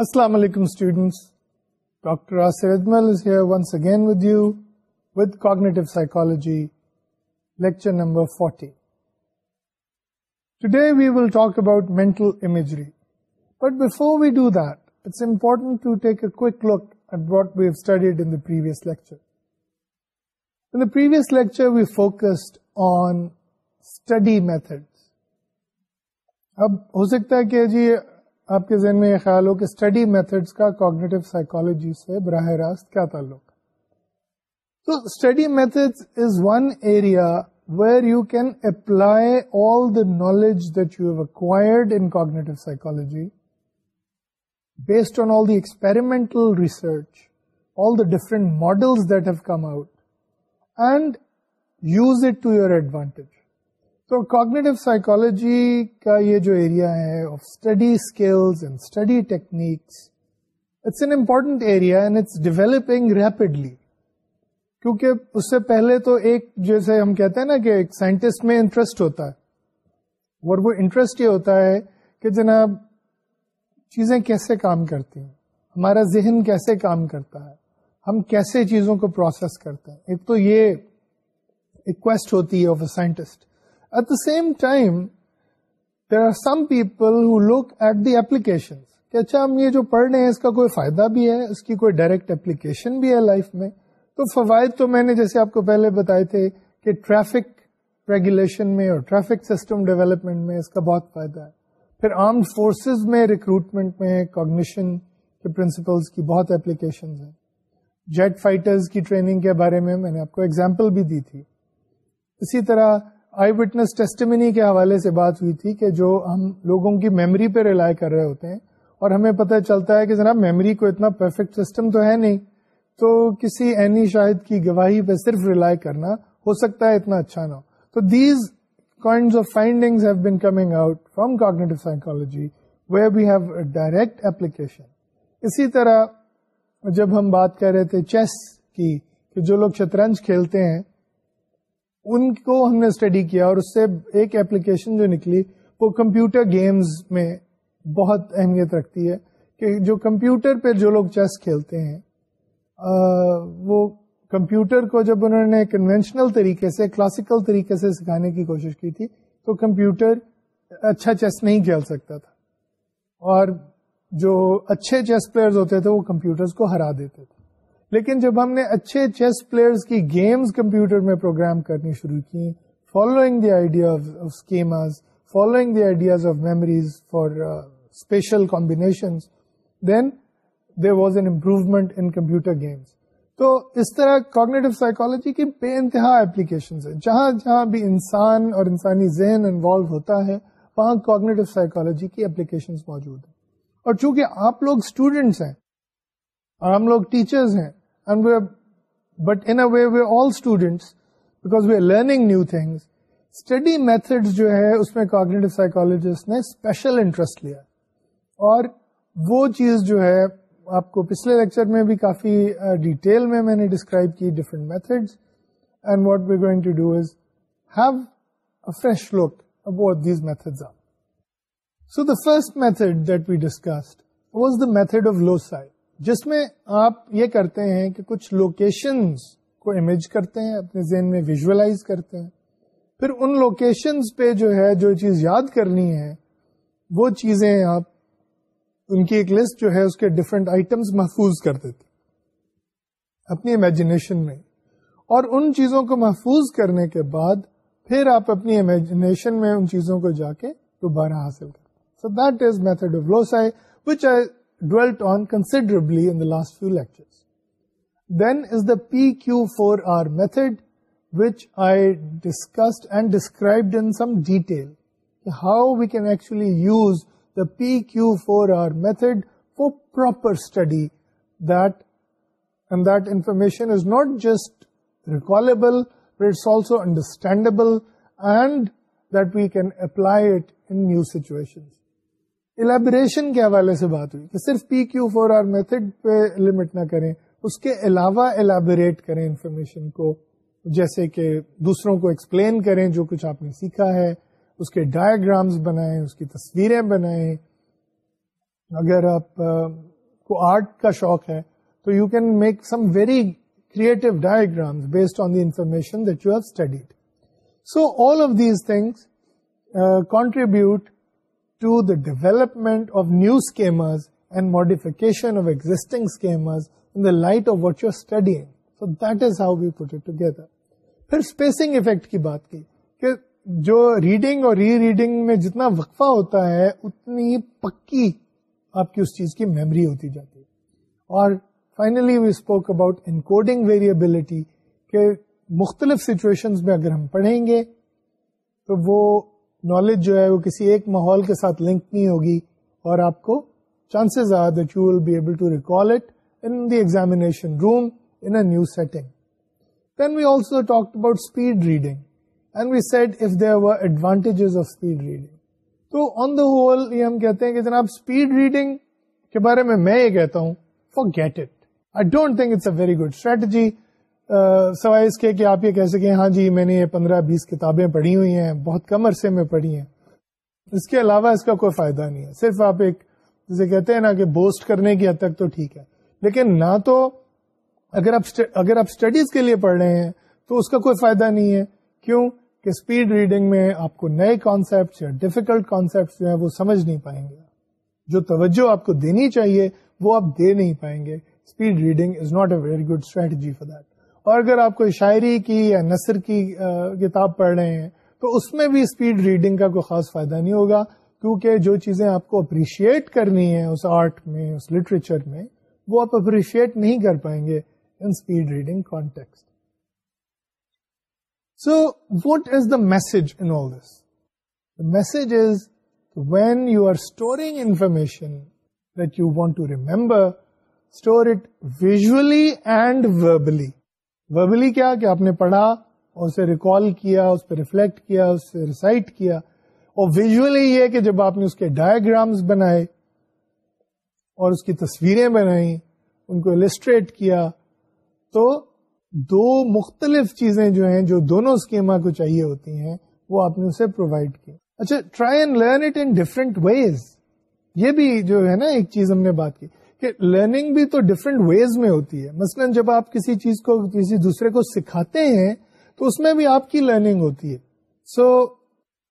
Assalamu alaikum students. Dr. Asir Admal is here once again with you with Cognitive Psychology, lecture number 40. Today we will talk about mental imagery. But before we do that, it's important to take a quick look at what we have studied in the previous lecture. In the previous lecture, we focused on study methods. اب ہو سکتا ہے کہ جی آپ کے ذہن میں یہ خیال ہو کہ اسٹڈی میتھڈس کا کوگنیٹو سائیکالوجی سے براہ راست کیا تعلق تو study method is one area where you can apply all the knowledge that you have acquired in cognitive psychology based on all the experimental research all the model that hem out and use it to your advantage تو cognitive psychology کا یہ جو area ہے of study study skills and and techniques it's it's an important area developing rapidly کیونکہ اس سے پہلے تو ایک جیسے ہم کہتے ہیں نا کہ ایک سائنٹسٹ میں انٹرسٹ ہوتا ہے اور وہ انٹرسٹ یہ ہوتا ہے کہ جناب چیزیں کیسے کام کرتی ہیں ہمارا ذہن کیسے کام کرتا ہے ہم کیسے چیزوں کو پروسیس کرتے ہیں ایک تو یہ ریکویسٹ ہوتی ہے of a scientist at the same time there are some people who look at the application کہ اچھا ہم یہ جو پڑھ رہے ہیں اس کا کوئی فائدہ بھی ہے اس کی کوئی ڈائریکٹ اپلیکیشن بھی ہے لائف میں تو فوائد تو میں نے جیسے آپ کو پہلے بتائے تھے کہ ٹریفک ریگولیشن میں اور ٹریفک سسٹم ڈیولپمنٹ میں اس کا بہت فائدہ ہے پھر آرمڈ فورسز میں ریکروٹمنٹ میں کوگنیشن کے پرنسپلس کی بہت اپلیکیشن ہیں جیٹ فائٹرز کی ٹریننگ کے بارے میں میں نے آپ کو ایگزامپل بھی دی تھی اسی طرح آئی وٹنس ٹیسٹمنی کے حوالے سے بات ہوئی تھی کہ جو ہم لوگوں کی میموری پہ ریلائی کر رہے ہوتے ہیں اور ہمیں پتہ چلتا ہے کہ جناب میموری کو اتنا پرفیکٹ سسٹم تو ہے نہیں تو کسی اینی شاہد کی گواہی پہ صرف ریلائی کرنا ہو سکتا ہے اتنا اچھا نہ تو these kind of finding coming out from cognitive psychology where we have a direct application اسی طرح جب ہم بات کر رہے تھے چیس کی کہ جو لوگ شطرنج کھیلتے ہیں ان کو ہم نے اسٹڈی کیا اور اس سے ایک اپلیکیشن جو نکلی وہ کمپیوٹر گیمز میں بہت اہمیت رکھتی ہے کہ جو کمپیوٹر پہ جو لوگ چیس کھیلتے ہیں آ, وہ کمپیوٹر کو جب انہوں نے کنوینشنل طریقے سے کلاسیکل طریقے سے سکھانے کی کوشش کی تھی تو کمپیوٹر اچھا چیس نہیں کھیل سکتا تھا اور جو اچھے چیس پلیئرز ہوتے تھے وہ کمپیوٹرز کو ہرا دیتے تھے لیکن جب ہم نے اچھے چیس پلیئرز کی گیمز کمپیوٹر میں پروگرام کرنی شروع کی following the idea of schemas following the ideas of memories for special combination then there was an improvement in computer games تو اس طرح کاگنیٹو سائیکالوجی کی بے انتہا اپلیکیشن ہے جہاں جہاں بھی انسان اور انسانی ذہن انوالو ہوتا ہے وہاں کاگنیٹو سائیکالوجی کی اپلیکیشن موجود ہیں اور چونکہ آپ لوگ اسٹوڈینٹس ہیں اور ہم لوگ ٹیچرز ہیں but an a all students method جو ہے اس میں آپ کو پچھلے لیکچر میں بھی کافی ڈیٹیل میں میں نے ڈسکرائب کی different method and what we going has method are so the first method that we discussed was the method of loci جس میں آپ یہ کرتے ہیں کہ کچھ لوکیشنز کو امیج کرتے ہیں اپنے ذہن میں کرتے ہیں پھر ان لوکیشنز پہ جو ہے جو چیز یاد کرنی ہے وہ چیزیں آپ ان کی ایک لسٹ جو ہے اس کے ڈفرینٹ آئٹمس محفوظ کر دیتے اپنی امیجنیشن میں اور ان چیزوں کو محفوظ کرنے کے بعد پھر آپ اپنی امیجنیشن میں ان چیزوں کو جا کے دوبارہ حاصل کرتے so that is method of loci which I dwelt on considerably in the last few lectures. Then is the PQ4R method, which I discussed and described in some detail, how we can actually use the PQ4R method for proper study, that information is not just recallable, but it's also understandable, and that we can apply it in new situations. Elaboration کے حوالے سے بات ہوئی کہ صرف P Q four R method پہ limit نہ کریں اس کے علاوہ الیبوریٹ کریں انفارمیشن کو جیسے کہ دوسروں کو ایکسپلین کریں جو کچھ آپ نے سیکھا ہے اس کے ڈائگرامز بنائیں اس کی تصویریں بنائیں اگر آپ کو آرٹ کا شوق ہے تو you can make some very creative diagram based on the information that you have studied so all of these things development of new scheme اور ری ریڈنگ میں جتنا وقفہ ہوتا ہے اتنی پکی آپ کی اس چیز کی میمری ہوتی جاتی ہے اور finally we spoke about encoding variability کہ مختلف سچویشن میں اگر ہم پڑھیں گے تو وہ نالج جو ہے وہ کسی ایک ماحول کے ساتھ لنک نہیں ہوگی اور آپ کو chances are that you will be able to recall it in in the room a new setting then we we also talk about speed speed reading reading and set of advantages of to on the whole یہ ہم کہتے ہیں کہ جناب speed reading کے بارے میں میں یہ کہتا ہوں forget it I don't think it's a very good strategy سوائے اس کے کہ آپ یہ کہہ سکیں ہاں جی میں نے یہ پندرہ بیس کتابیں پڑھی ہوئی ہیں بہت کم عرصے میں پڑھی ہیں اس کے علاوہ اس کا کوئی فائدہ نہیں ہے صرف آپ ایک جسے کہتے ہیں نا کہ بوسٹ کرنے کی حد تک تو ٹھیک ہے لیکن نہ تو اگر آپ اگر آپ اسٹڈیز کے لیے پڑھ رہے ہیں تو اس کا کوئی فائدہ نہیں ہے کیوں کہ اسپیڈ ریڈنگ میں آپ کو نئے کانسیپٹ یا ڈیفیکلٹ کانسیپٹ جو ہے وہ سمجھ نہیں پائیں گے جو توجہ آپ کو دینی چاہیے وہ آپ دے نہیں پائیں گے speed reading is not a very good strategy for that اور اگر آپ کو شاعری کی یا نثر کی کتاب پڑھ رہے ہیں تو اس میں بھی اسپیڈ ریڈنگ کا کوئی خاص فائدہ نہیں ہوگا کیونکہ جو چیزیں آپ کو اپریشیٹ کرنی ہیں اس آرٹ میں اس لٹریچر میں وہ آپ اپریشیٹ نہیں کر پائیں گے in speed reading context so what is the message in all this the message is when you are storing information that you want to remember store it visually and verbally verbally کیا کہ آپ نے پڑھا اور اسے recall کیا اس پہ reflect کیا اسے ریسائٹ کیا اور یہ کہ جب آپ نے اس کے ڈائگرامز بنائے اور اس کی تصویریں بنائی ان کو السٹریٹ کیا تو دو مختلف چیزیں جو ہیں جو دونوں اسکیما کو چاہیے ہوتی ہیں وہ آپ نے اسے پرووائڈ کی اچھا try and learn it in different ways یہ بھی جو ہے نا ایک چیز ہم نے بات کی کہ لرننگ بھی تو ڈفرینٹ ویز میں ہوتی ہے مثلا جب آپ کسی چیز کو کسی دوسرے کو سکھاتے ہیں تو اس میں بھی آپ کی لرننگ ہوتی ہے so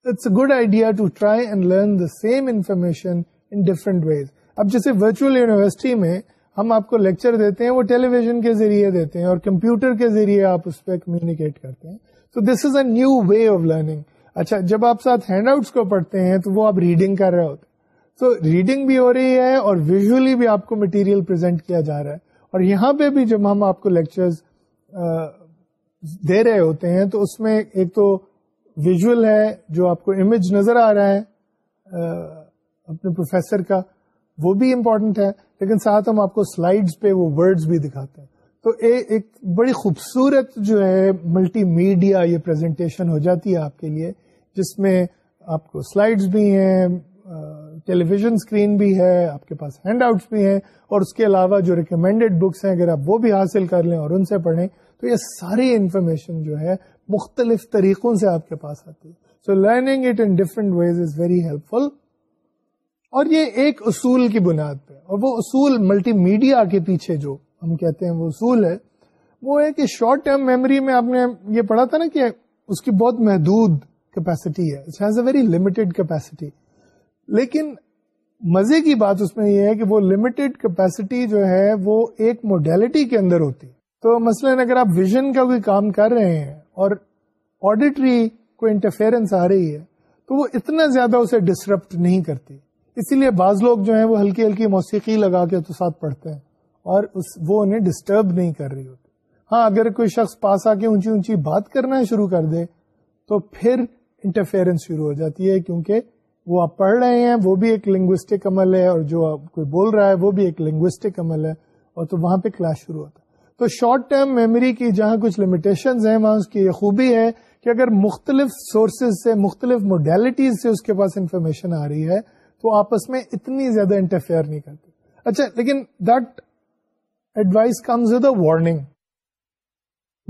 it's a good idea to try and learn the same information in different ways اب جیسے ورچوئل یونیورسٹی میں ہم آپ کو لیکچر دیتے ہیں وہ ٹیلی ویژن کے ذریعے دیتے ہیں اور کمپیوٹر کے ذریعے آپ اس پہ کمیونیکیٹ کرتے ہیں تو this is a new way of learning اچھا جب آپ ساتھ ہینڈ آؤٹس کو پڑھتے ہیں تو وہ آپ ریڈنگ کر رہے ہوتے تو ریڈنگ بھی ہو رہی ہے اور ویژلی بھی آپ کو مٹیریل پرزینٹ کیا جا رہا ہے اور یہاں پہ بھی جب ہم آپ کو لیکچرز دے رہے ہوتے ہیں تو اس میں ایک تو ویژل ہے جو آپ کو امیج نظر آ رہا ہے اپنے پروفیسر کا وہ بھی امپورٹنٹ ہے لیکن ساتھ ہم آپ کو سلائیڈز پہ وہ ورڈز بھی دکھاتے ہیں تو ایک بڑی خوبصورت جو ہے ملٹی میڈیا یہ پریزنٹیشن ہو جاتی ہے آپ کے لیے جس میں آپ کو سلائیڈز بھی ہیں ٹیلی ویژن اسکرین بھی ہے آپ کے پاس ہینڈ آؤٹس بھی ہیں اور اس کے علاوہ جو ریکمینڈیڈ بکس ہیں اگر آپ وہ بھی حاصل کر لیں اور ان سے پڑھیں تو یہ ساری انفارمیشن جو ہے مختلف طریقوں سے آپ کے پاس آتی ہے so learning it in ways is very helpful اور یہ ایک اصول کی بنیاد پہ اور وہ اصول ملٹی میڈیا کے پیچھے جو ہم کہتے ہیں وہ اصول ہے وہ ہے کہ شارٹ ٹرم میموری میں آپ نے یہ پڑھا تھا نا کہ اس کی بہت محدود کیپیسٹی ہے ویری لمیٹڈ کیپیسٹی لیکن مزے کی بات اس میں یہ ہے کہ وہ لمیٹڈ کیپیسٹی جو ہے وہ ایک موڈیلٹی کے اندر ہوتی تو مثلاً اگر آپ ویژن کا کوئی کام کر رہے ہیں اور آڈیٹری کوئی انٹرفیئرنس آ رہی ہے تو وہ اتنا زیادہ اسے ڈسٹرپٹ نہیں کرتی اسی لیے بعض لوگ جو ہیں وہ ہلکی ہلکی موسیقی لگا کے تو ساتھ پڑھتے ہیں اور اس وہ انہیں ڈسٹرب نہیں کر رہی ہوتی ہاں اگر کوئی شخص پاس آ کے اونچی اونچی بات کرنا شروع کر دے تو پھر انٹرفیئرنس شروع ہو جاتی ہے کیونکہ وہ آپ پڑھ رہے ہیں وہ بھی ایک لنگوسٹک عمل ہے اور جو آپ بول رہا ہے وہ بھی ایک لنگوسٹک عمل ہے اور تو وہاں پہ کلاس شروع ہوتا ہے تو شارٹ ٹرم میموری کی جہاں کچھ لمیٹیشن ہیں وہاں اس کی یہ خوبی ہے کہ اگر مختلف سورسز سے مختلف موڈیلٹیز سے اس کے پاس انفارمیشن آ رہی ہے تو آپس میں اتنی زیادہ انٹرفیئر نہیں کرتے اچھا لیکن that advice comes with a warning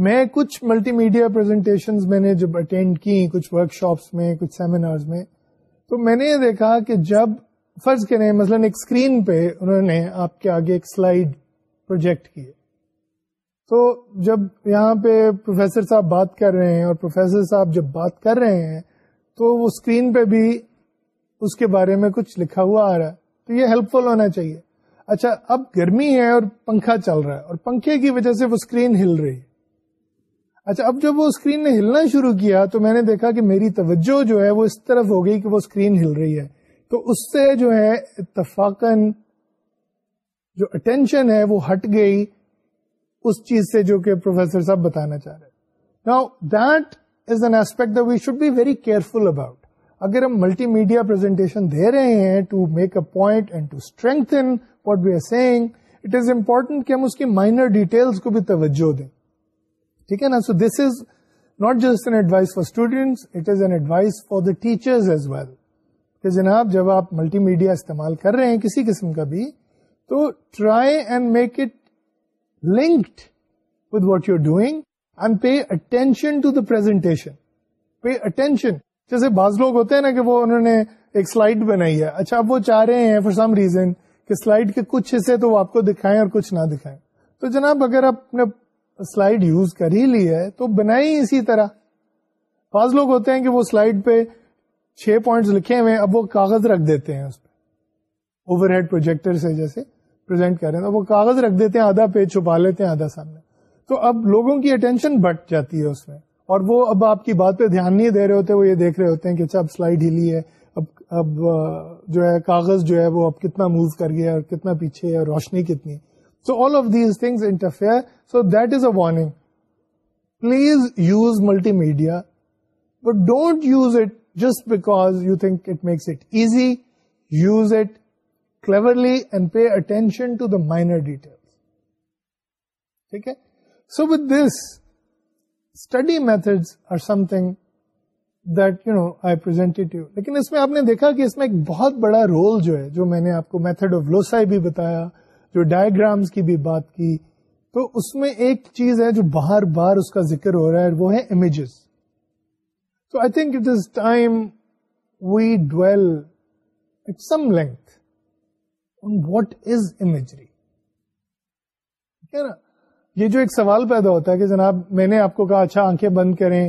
میں کچھ ملٹی میڈیا پرزنٹیشن میں نے جب اٹینڈ کی کچھ ورک شاپس میں کچھ سیمینارز میں تو میں نے یہ دیکھا کہ جب فرض کے مثلاً ایک اسکرین پہ انہوں نے آپ کے آگے ایک سلائیڈ پروجیکٹ کی تو جب یہاں پہ پروفیسر صاحب بات کر رہے ہیں اور پروفیسر صاحب جب بات کر رہے ہیں تو وہ اسکرین پہ بھی اس کے بارے میں کچھ لکھا ہوا آ رہا ہے تو یہ ہیلپ فل ہونا چاہیے اچھا اب گرمی ہے اور پنکھا چل رہا ہے اور پنکھے کی وجہ سے وہ اسکرین ہل رہی ہے اچھا اب جب وہ اسکرین نے ہلنا شروع کیا تو میں نے دیکھا کہ میری توجہ جو ہے وہ اس طرف ہو گئی کہ وہ اسکرین ہل رہی ہے تو اس سے جو ہے تفاقن جو اٹینشن ہے وہ ہٹ گئی اس چیز سے جو کہ پروفیسر صاحب بتانا چاہ رہے نا that is an aspect we should be very careful about اگر ہم ملٹی میڈیا پرزنٹیشن دے رہے ہیں to make a point and to strengthen what we are seeing it is important کہ ہم اس کی مائنر ڈیٹیلس کو بھی توجہ دیں ٹھیک ہے نا so this is not just an advice for students it is an advice for the teachers as well کہ جناب جب آپ ملٹی میڈیا استعمال کر رہے ہیں کسی قسم کا بھی تو try and make it linked with what you doing and pay attention to the presentation pay attention جیسے بعض لوگ ہوتے ہیں نا کہ وہ انہوں نے ایک سلائڈ بنائی ہے اچھا اب وہ چاہ رہے ہیں فار سم ریزن کہ سلائڈ کے کچھ حصے تو وہ آپ کو دکھائیں اور کچھ نہ دکھائیں تو جناب اگر آپ نے سلائڈ یوز کر ہی لی ہے تو بنائی اسی طرح بعض لوگ ہوتے ہیں کہ وہ سلائڈ پہ چھ پوائنٹس لکھے ہوئے اب وہ کاغذ رکھ دیتے ہیں اس پہ اوور ہیڈ پروجیکٹر سے جیسے پرزینٹ کر رہے ہیں تو وہ کاغذ رکھ دیتے ہیں آدھا پیج چھپا لیتے ہیں آدھا سامنے تو اب لوگوں کی اٹینشن بٹ جاتی ہے اس میں اور وہ اب آپ کی بات پہ دھیان نہیں دے رہے ہوتے وہ یہ دیکھ رہے ہوتے ہیں کہ اچھا اب سلائڈ ہلی ہے اب اب جو ہے کاغذ جو ہے وہ اب کتنا موو کر گیا اور کتنا پیچھے ہے اور روشنی کتنی ہے so all of these things interfere so that is a warning please use multimedia but don't use it just back you think it makes it easy use it cleverly and pay attention to the minor detail ٹھیک ہے so with this study method are something that you know I پر آپ نے دیکھا کہ اس میں ایک بہت بڑا رول جو ہے جو میں نے آپ کو میتھڈ آف لوسائی بھی بتایا جو ڈائگرامس کی بھی بات کی تو اس میں ایک چیز ہے جو بار بار اس کا ذکر ہو رہا ہے وہ ہے images so I think it is time we dwell at some length on what is imagery ٹھیک ہے نا یہ جو ایک سوال پیدا ہوتا ہے کہ جناب میں نے آپ کو کہا اچھا آنکھیں بند کریں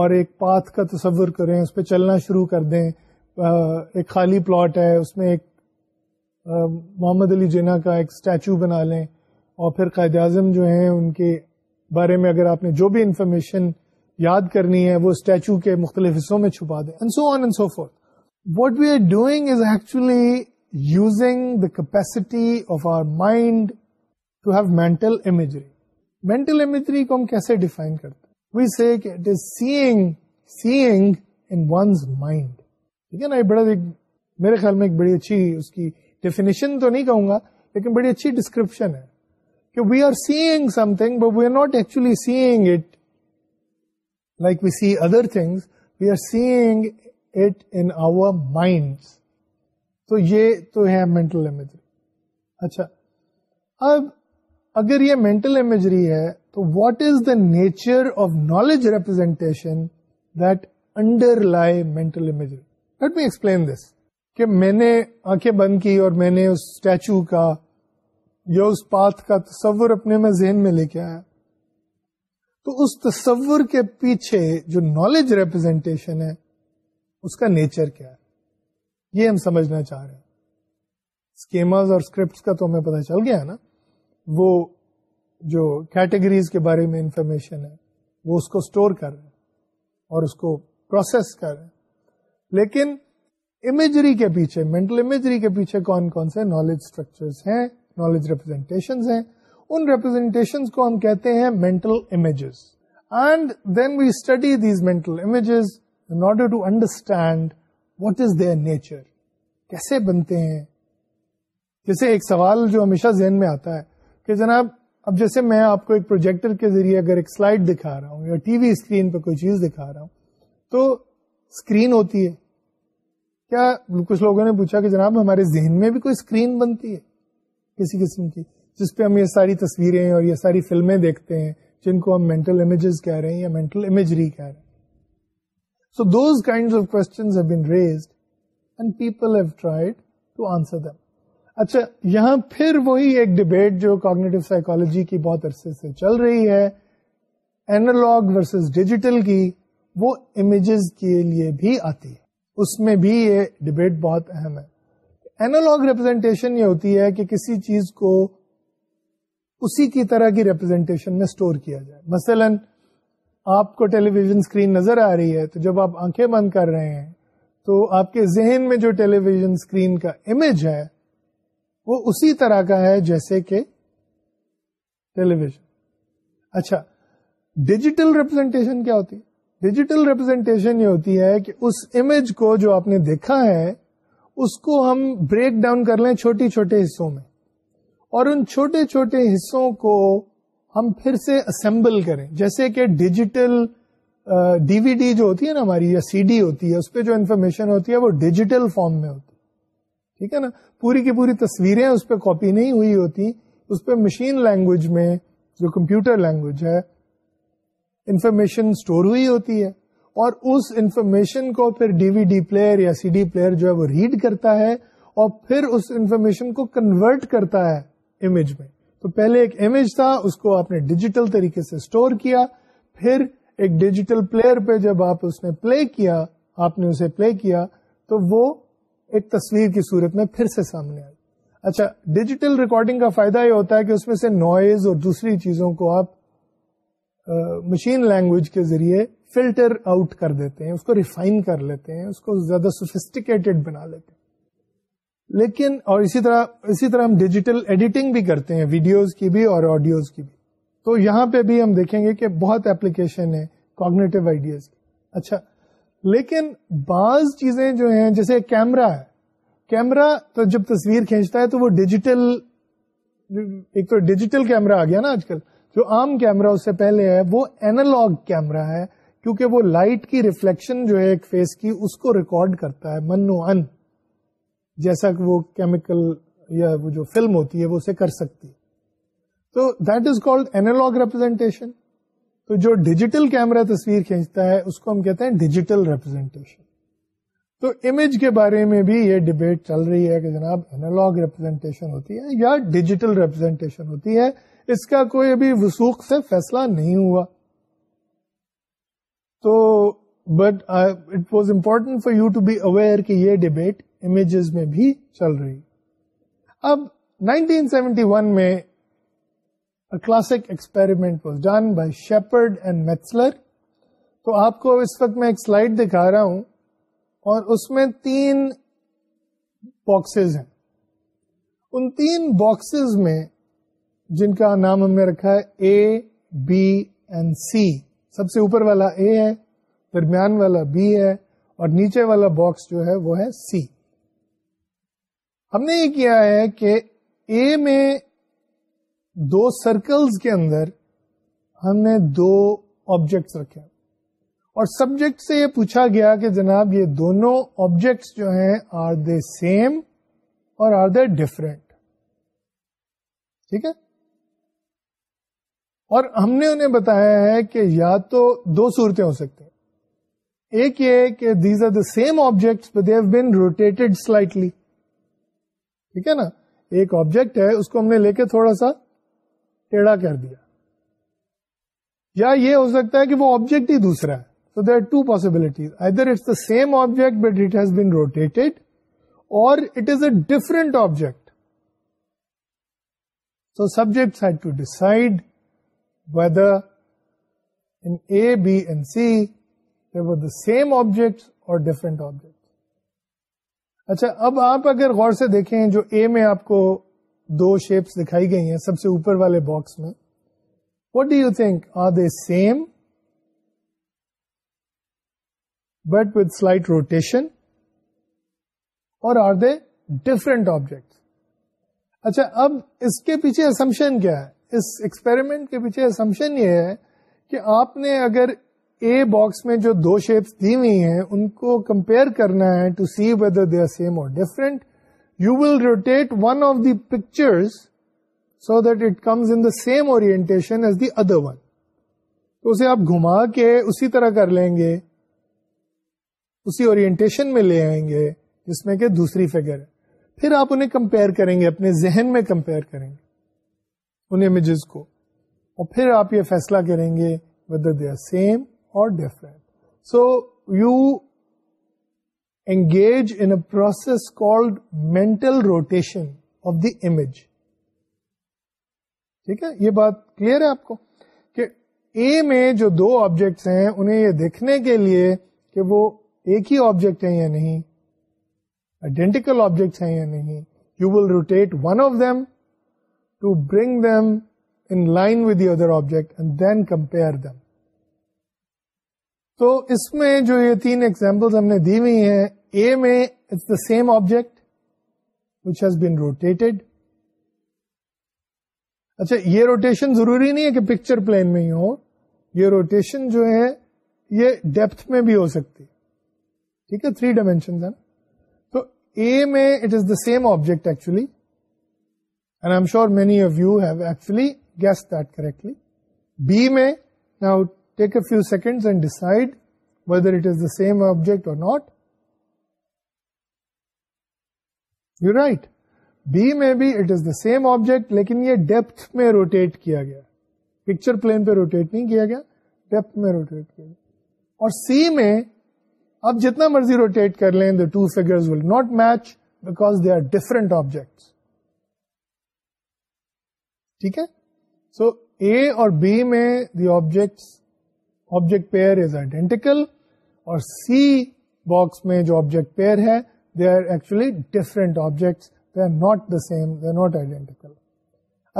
اور ایک پاتھ کا تصور کریں اس پہ چلنا شروع کر دیں ایک خالی پلاٹ ہے اس میں ایک محمد علی جناح کا ایک اسٹیچو بنا لیں اور پھر قائد اعظم جو ہیں ان کے بارے میں اگر آپ نے جو بھی انفارمیشن یاد کرنی ہے وہ اسٹیچو کے مختلف حصوں میں چھپا دیں and so on and so forth what we are doing is actually using the capacity of our mind to have mental imagery mental imagery کو ہم کیسے ڈیفائن کرتے ہیں we see it is seeing seeing in one's mind ٹھیک ہے نا بڑا میرے خیال میں ایک بڑی اچھی اس کی ڈیفینیشن تو نہیں کہوں گا لیکن بڑی اچھی ڈسکرپشن ہے کہ we are seeing something but we are not actually seeing it like we see other things we are seeing it our mind تو یہ تو ہے مینٹل امیجری اچھا اب اگر یہ مینٹل امیجری ہے تو what is the nature of knowledge representation that underlie mental imagery let me explain this کہ میں نے آنکھیں بند کی اور میں نے اس اسٹیچو کا یا اس پاتھ کا تصور اپنے میں ذہن میں لے کے آیا تو اس تصور کے پیچھے جو نالج ریپرزینٹیشن ہے اس کا نیچر کیا ہے یہ ہم سمجھنا چاہ رہے ہیں اسکیماز اور اسکرپٹس کا تو ہمیں پتا چل گیا نا وہ جو کیٹیگریز کے بارے میں انفارمیشن ہے وہ اس کو اسٹور کر رہے ہیں اور اس کو پروسیس کر رہے ہیں لیکن امیجری کے پیچھے مینٹل امیجری کے پیچھے کون کون سے نالج اسٹرکچر نالج ریپرزینٹیشن ہیں ان ریپرزینٹیشن کو ہم کہتے ہیں mental mental images images and then we study these in order to understand what is their nature کیسے بنتے ہیں جیسے ایک سوال جو ہمیشہ ذہن میں آتا ہے کہ جناب اب جیسے میں آپ کو ایک پروجیکٹر کے ذریعے اگر ایک سلائڈ دکھا رہا ہوں یا ٹی وی اسکرین پہ کوئی چیز دکھا رہا ہوں تو اسکرین ہوتی ہے کیا کچھ لوگوں نے پوچھا کہ جناب ہمارے ذہن میں بھی کوئی اسکرین بنتی ہے کسی قسم کی جس پہ ہم یہ ساری تصویریں اور یہ ساری فلمیں دیکھتے ہیں جن کو ہم مینٹل امیجز کہہ رہے ہیں یا مینٹل امیجری کہہ رہے ہیں سو دوز کائنڈ آف اچھا یہاں پھر وہی ایک ڈبیٹ جو کاگنیٹو سائیکولوجی کی بہت عرصے سے چل رہی ہے اینالگ ورسز ڈیجیٹل کی وہ امیجز کے لیے بھی آتی ہے اس میں بھی یہ ڈبیٹ بہت اہم ہے اینالگ ریپرزینٹیشن یہ ہوتی ہے کہ کسی چیز کو اسی کی طرح کی ریپرزینٹیشن میں اسٹور کیا جائے مثلا آپ کو ٹیلی ویژن اسکرین نظر آ رہی ہے تو جب آپ آنکھیں بند کر رہے ہیں تو آپ کے ذہن میں جو ٹیلی ویژن اسکرین کا امیج ہے وہ اسی طرح کا ہے جیسے کہ ٹیلی ویژن اچھا ڈیجیٹل ریپرزینٹیشن کیا ہوتی ہے ڈیجیٹل ریپرزینٹیشن یہ ہوتی ہے کہ اس امیج کو جو آپ نے دیکھا ہے اس کو ہم بریک ڈاؤن کر لیں چھوٹی چھوٹے حصوں میں اور ان چھوٹے چھوٹے حصوں کو ہم پھر سے اسمبل کریں جیسے کہ ڈیجیٹل ڈی وی ڈی جو ہوتی ہے نا ہماری یا سی ڈی ہوتی ہے اس پہ جو انفارمیشن ہوتی ہے وہ ڈیجیٹل فارم میں ہوتی ٹھیک ہے نا پوری کی پوری تصویریں اس پہ کاپی نہیں ہوئی ہوتی اس پہ مشین لینگویج میں جو کمپیوٹر لینگویج ہے انفارمیشن اسٹور ہوئی ہوتی ہے اور اس انفارمیشن کو پھر ڈی وی ڈی پلیئر یا سی ڈی پلیئر جو ہے وہ ریڈ کرتا ہے اور پھر اس انفارمیشن کو کنورٹ کرتا ہے امیج میں تو پہلے ایک امیج تھا اس کو آپ نے ڈیجیٹل طریقے سے اسٹور کیا پھر ایک ڈیجیٹل پلیئر پہ جب آپ اس نے پلے کیا آپ نے اسے پلے کیا تو وہ ایک تصویر کی صورت میں پھر سے سامنے آئی اچھا ڈیجیٹل ریکارڈنگ کا فائدہ یہ ہوتا ہے کہ اس میں سے نوائز اور دوسری چیزوں کو آپ مشین لینگویج کے ذریعے فلٹر آؤٹ کر دیتے ہیں اس کو ریفائن کر لیتے ہیں اس کو زیادہ سوفیسٹیکیٹڈ بنا لیتے ہیں لیکن اور اسی طرح اسی طرح ہم ڈیجیٹل ایڈیٹنگ بھی کرتے ہیں ویڈیوز کی بھی اور آڈیوز کی بھی تو یہاں پہ بھی ہم دیکھیں گے کہ بہت اپلیکیشن ہے کوگنیٹو آئیڈیاز کی اچھا لیکن بعض چیزیں جو ہیں جیسے کیمرا ہے کیمرا تو جب تصویر کھینچتا ہے تو وہ ڈیجیٹل ایک تو ڈیجیٹل کیمرا آ گیا نا آج کل جو عام کیمرہ اس سے پہلے ہے وہ اینالگ کیمرہ ہے کیونکہ وہ لائٹ کی ریفلیکشن جو ہے ایک فیس کی اس کو ریکارڈ کرتا ہے منو ان جیسا کہ وہ کیمیکل یا وہ جو فلم ہوتی ہے وہ اسے کر سکتی تو that is called analog representation تو جو ڈیجیٹل کیمرہ تصویر کھینچتا ہے اس کو ہم کہتے ہیں ڈیجیٹل ریپرزینٹیشن تو امیج کے بارے میں بھی یہ ڈبیٹ چل رہی ہے کہ جناب اینالگ ریپرزینٹیشن ہوتی ہے یا ڈیجیٹل ریپرزینٹیشن ہوتی ہے اس کا کوئی ابھی وسوخ سے فیصلہ نہیں ہوا تو but it was important for you to be aware کہ یہ ڈبیٹ امیجز میں بھی چل رہی اب 1971 میں classic experiment was done by Shepard and Metzler تو آپ کو اس وقت میں ایک سلائڈ دکھا رہا ہوں اور اس میں تین باکسز ہیں ان تین باکسز میں جن کا نام ہم نے رکھا ہے اے بی اینڈ سی سب سے اوپر والا اے ہے درمیان والا بی ہے اور نیچے والا باکس جو ہے وہ ہے سی ہم نے یہ کیا ہے کہ اے میں دو سرکلز کے اندر ہم نے دو آبجیکٹس رکھے اور سبجیکٹ سے یہ پوچھا گیا کہ جناب یہ دونوں آبجیکٹس جو ہیں آر دے سیم اور آر دے ڈفرینٹ ٹھیک ہے اور ہم نے انہیں بتایا ہے کہ یا تو دو صورتیں ہو سکتی ہیں ایک یہ کہ these are the same object been rotated slightly ٹھیک ہے نا ایک آبجیکٹ ہے اس کو ہم نے لے کے تھوڑا سا ٹیڑھا کر دیا یا یہ ہو سکتا ہے کہ وہ آبجیکٹ ہی دوسرا ہے so they are two possibilities I it's the same object but it has been rotated اور it is a different object so subject had to decide whether in A, B and C in were the same objects or different objects. اچھا اب آپ اگر غور سے دیکھیں جو اے میں آپ کو دو شیپس دکھائی گئی ہیں سب سے اوپر والے باکس میں what do you think are they same but with slight rotation اور آر دے ڈفرنٹ آبجیکٹ اچھا اب اس کے پیچھے اسمپشن کیا ہے اس ایکسپیریمنٹ کے پیچھے اسمپشن یہ ہے کہ آپ نے اگر اے باکس میں جو دو شیپس دی ہوئی ہیں ان کو کمپیئر کرنا ہے to see whether they are same اور different you will rotate one of the so that it comes in the same other one تو اسے آپ گھما کے اسی طرح کر لیں گے اسی اورینٹیشن میں لے آئیں گے جس میں کہ دوسری فگر ہے پھر آپ انہیں کمپیئر کریں گے اپنے ذہن میں کمپیئر کریں گے ان امیجز کو اور پھر آپ یہ فیصلہ کریں گے whether they are same or different. So you engage in a process called mental rotation of the image. ٹھیک ہے یہ بات کلیئر ہے آپ کو کہ اے میں جو دو آبجیکٹس ہیں انہیں یہ دیکھنے کے لیے کہ وہ ایک ہی آبجیکٹ ہیں یا نہیں آئیڈینٹیکل آبجیکٹس ہیں یا نہیں you will rotate one of them to bring them in line with the other object and then compare them تو اس میں جو یہ تین ایگزامپل ہم نے دی ہوئی ہیں اے میں it's the same object which has been rotated اچھا یہ روٹیشن ضروری نہیں ہے کہ پکچر پلین میں ہی ہو یہ روٹیشن جو ہے یہ ڈیپتھ میں بھی ہو سکتی ٹھیک ہے تھری ڈائمینشن تو اے میں it is the same object actually many of you have actually guessed correctly B میں few second and decide whether it is the same object or not you right B میں بھی it is the same object لیکن یہ depth میں rotate کیا گیا picture plane پہ rotate نہیں کیا گیا ڈیپتھ میں روٹیٹ کیا گیا اور سی میں آپ جتنا مرضی روٹیٹ کر لیں the two figure will not match back they are different object ٹھیک ہے سو اے اور بی میں the objects object pair is identical اور سی باکس میں جو آبجیکٹ پیئر ہے they are actually different objects they are not the same they are not identical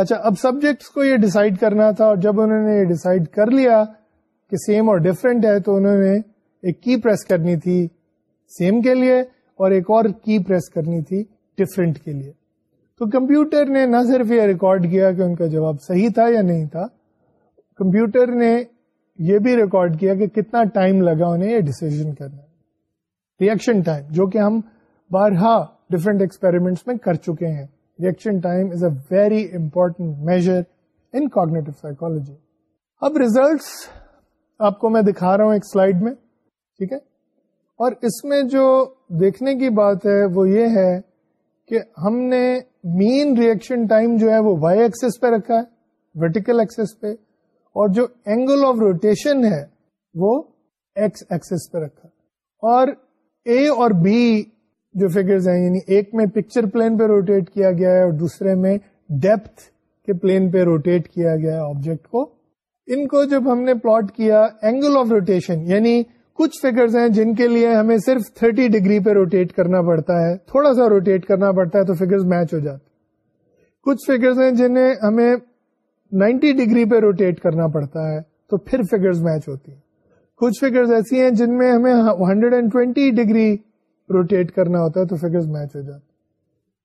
اچھا اب سبجیکٹس کو یہ ڈیسائڈ کرنا تھا اور جب انہوں نے یہ ڈیسائڈ کر لیا کہ سیم اور ڈفرینٹ ہے تو انہوں نے ایک کی پرس کرنی تھی سیم کے لیے اور ایک اور کی پرس کرنی تھی ڈفرینٹ کے لیے تو کمپیوٹر نے نہ صرف یہ ریکارڈ کیا کہ ان کا جواب صحیح تھا یا نہیں تھا کمپیوٹر نے یہ بھی ریکارڈ کیا کہ کتنا ٹائم لگا انہیں یہ ڈسیزن کرنا ریئیکشن ٹائم جو کہ ہم بارہا ڈفرینٹ ایکسپیریمنٹ میں کر چکے ہیں reaction time is a very important measure in cognitive psychology اب ریزلٹس آپ کو میں دکھا رہا ہوں ایک سلائڈ میں ٹھیک ہے اور اس میں جو دیکھنے کی بات ہے وہ یہ ہے کہ ہم نے مین ریئیکشن ٹائم جو ہے وہ وائی ایکسس پہ رکھا ہے ورٹیکل ایکسس پہ اور جو اینگل آف روٹیشن ہے وہ ایکس ایکسس پہ رکھا اور اے اور بی جو ہیں یعنی ایک میں پکچر پلین پہ روٹیٹ کیا گیا ہے اور دوسرے میں ڈیپتھ کے پلین پہ روٹیٹ کیا گیا ہے آبجیکٹ کو ان کو جب ہم نے پلاٹ کیا اینگل آف روٹیشن یعنی کچھ فگرز ہیں جن کے لیے ہمیں صرف 30 ڈگری پہ روٹیٹ کرنا پڑتا ہے تھوڑا سا روٹیٹ کرنا پڑتا ہے تو فگرز میچ ہو جاتے کچھ فگرز ہیں جنہیں ہمیں 90 ڈگری پہ روٹیٹ کرنا پڑتا ہے تو پھر فیگرز میچ ہوتی ہیں کچھ فیگرز ایسی ہیں جن میں ہمیں 120 ڈگری روٹیٹ کرنا ہوتا ہے تو فگرز میچ ہو جاتے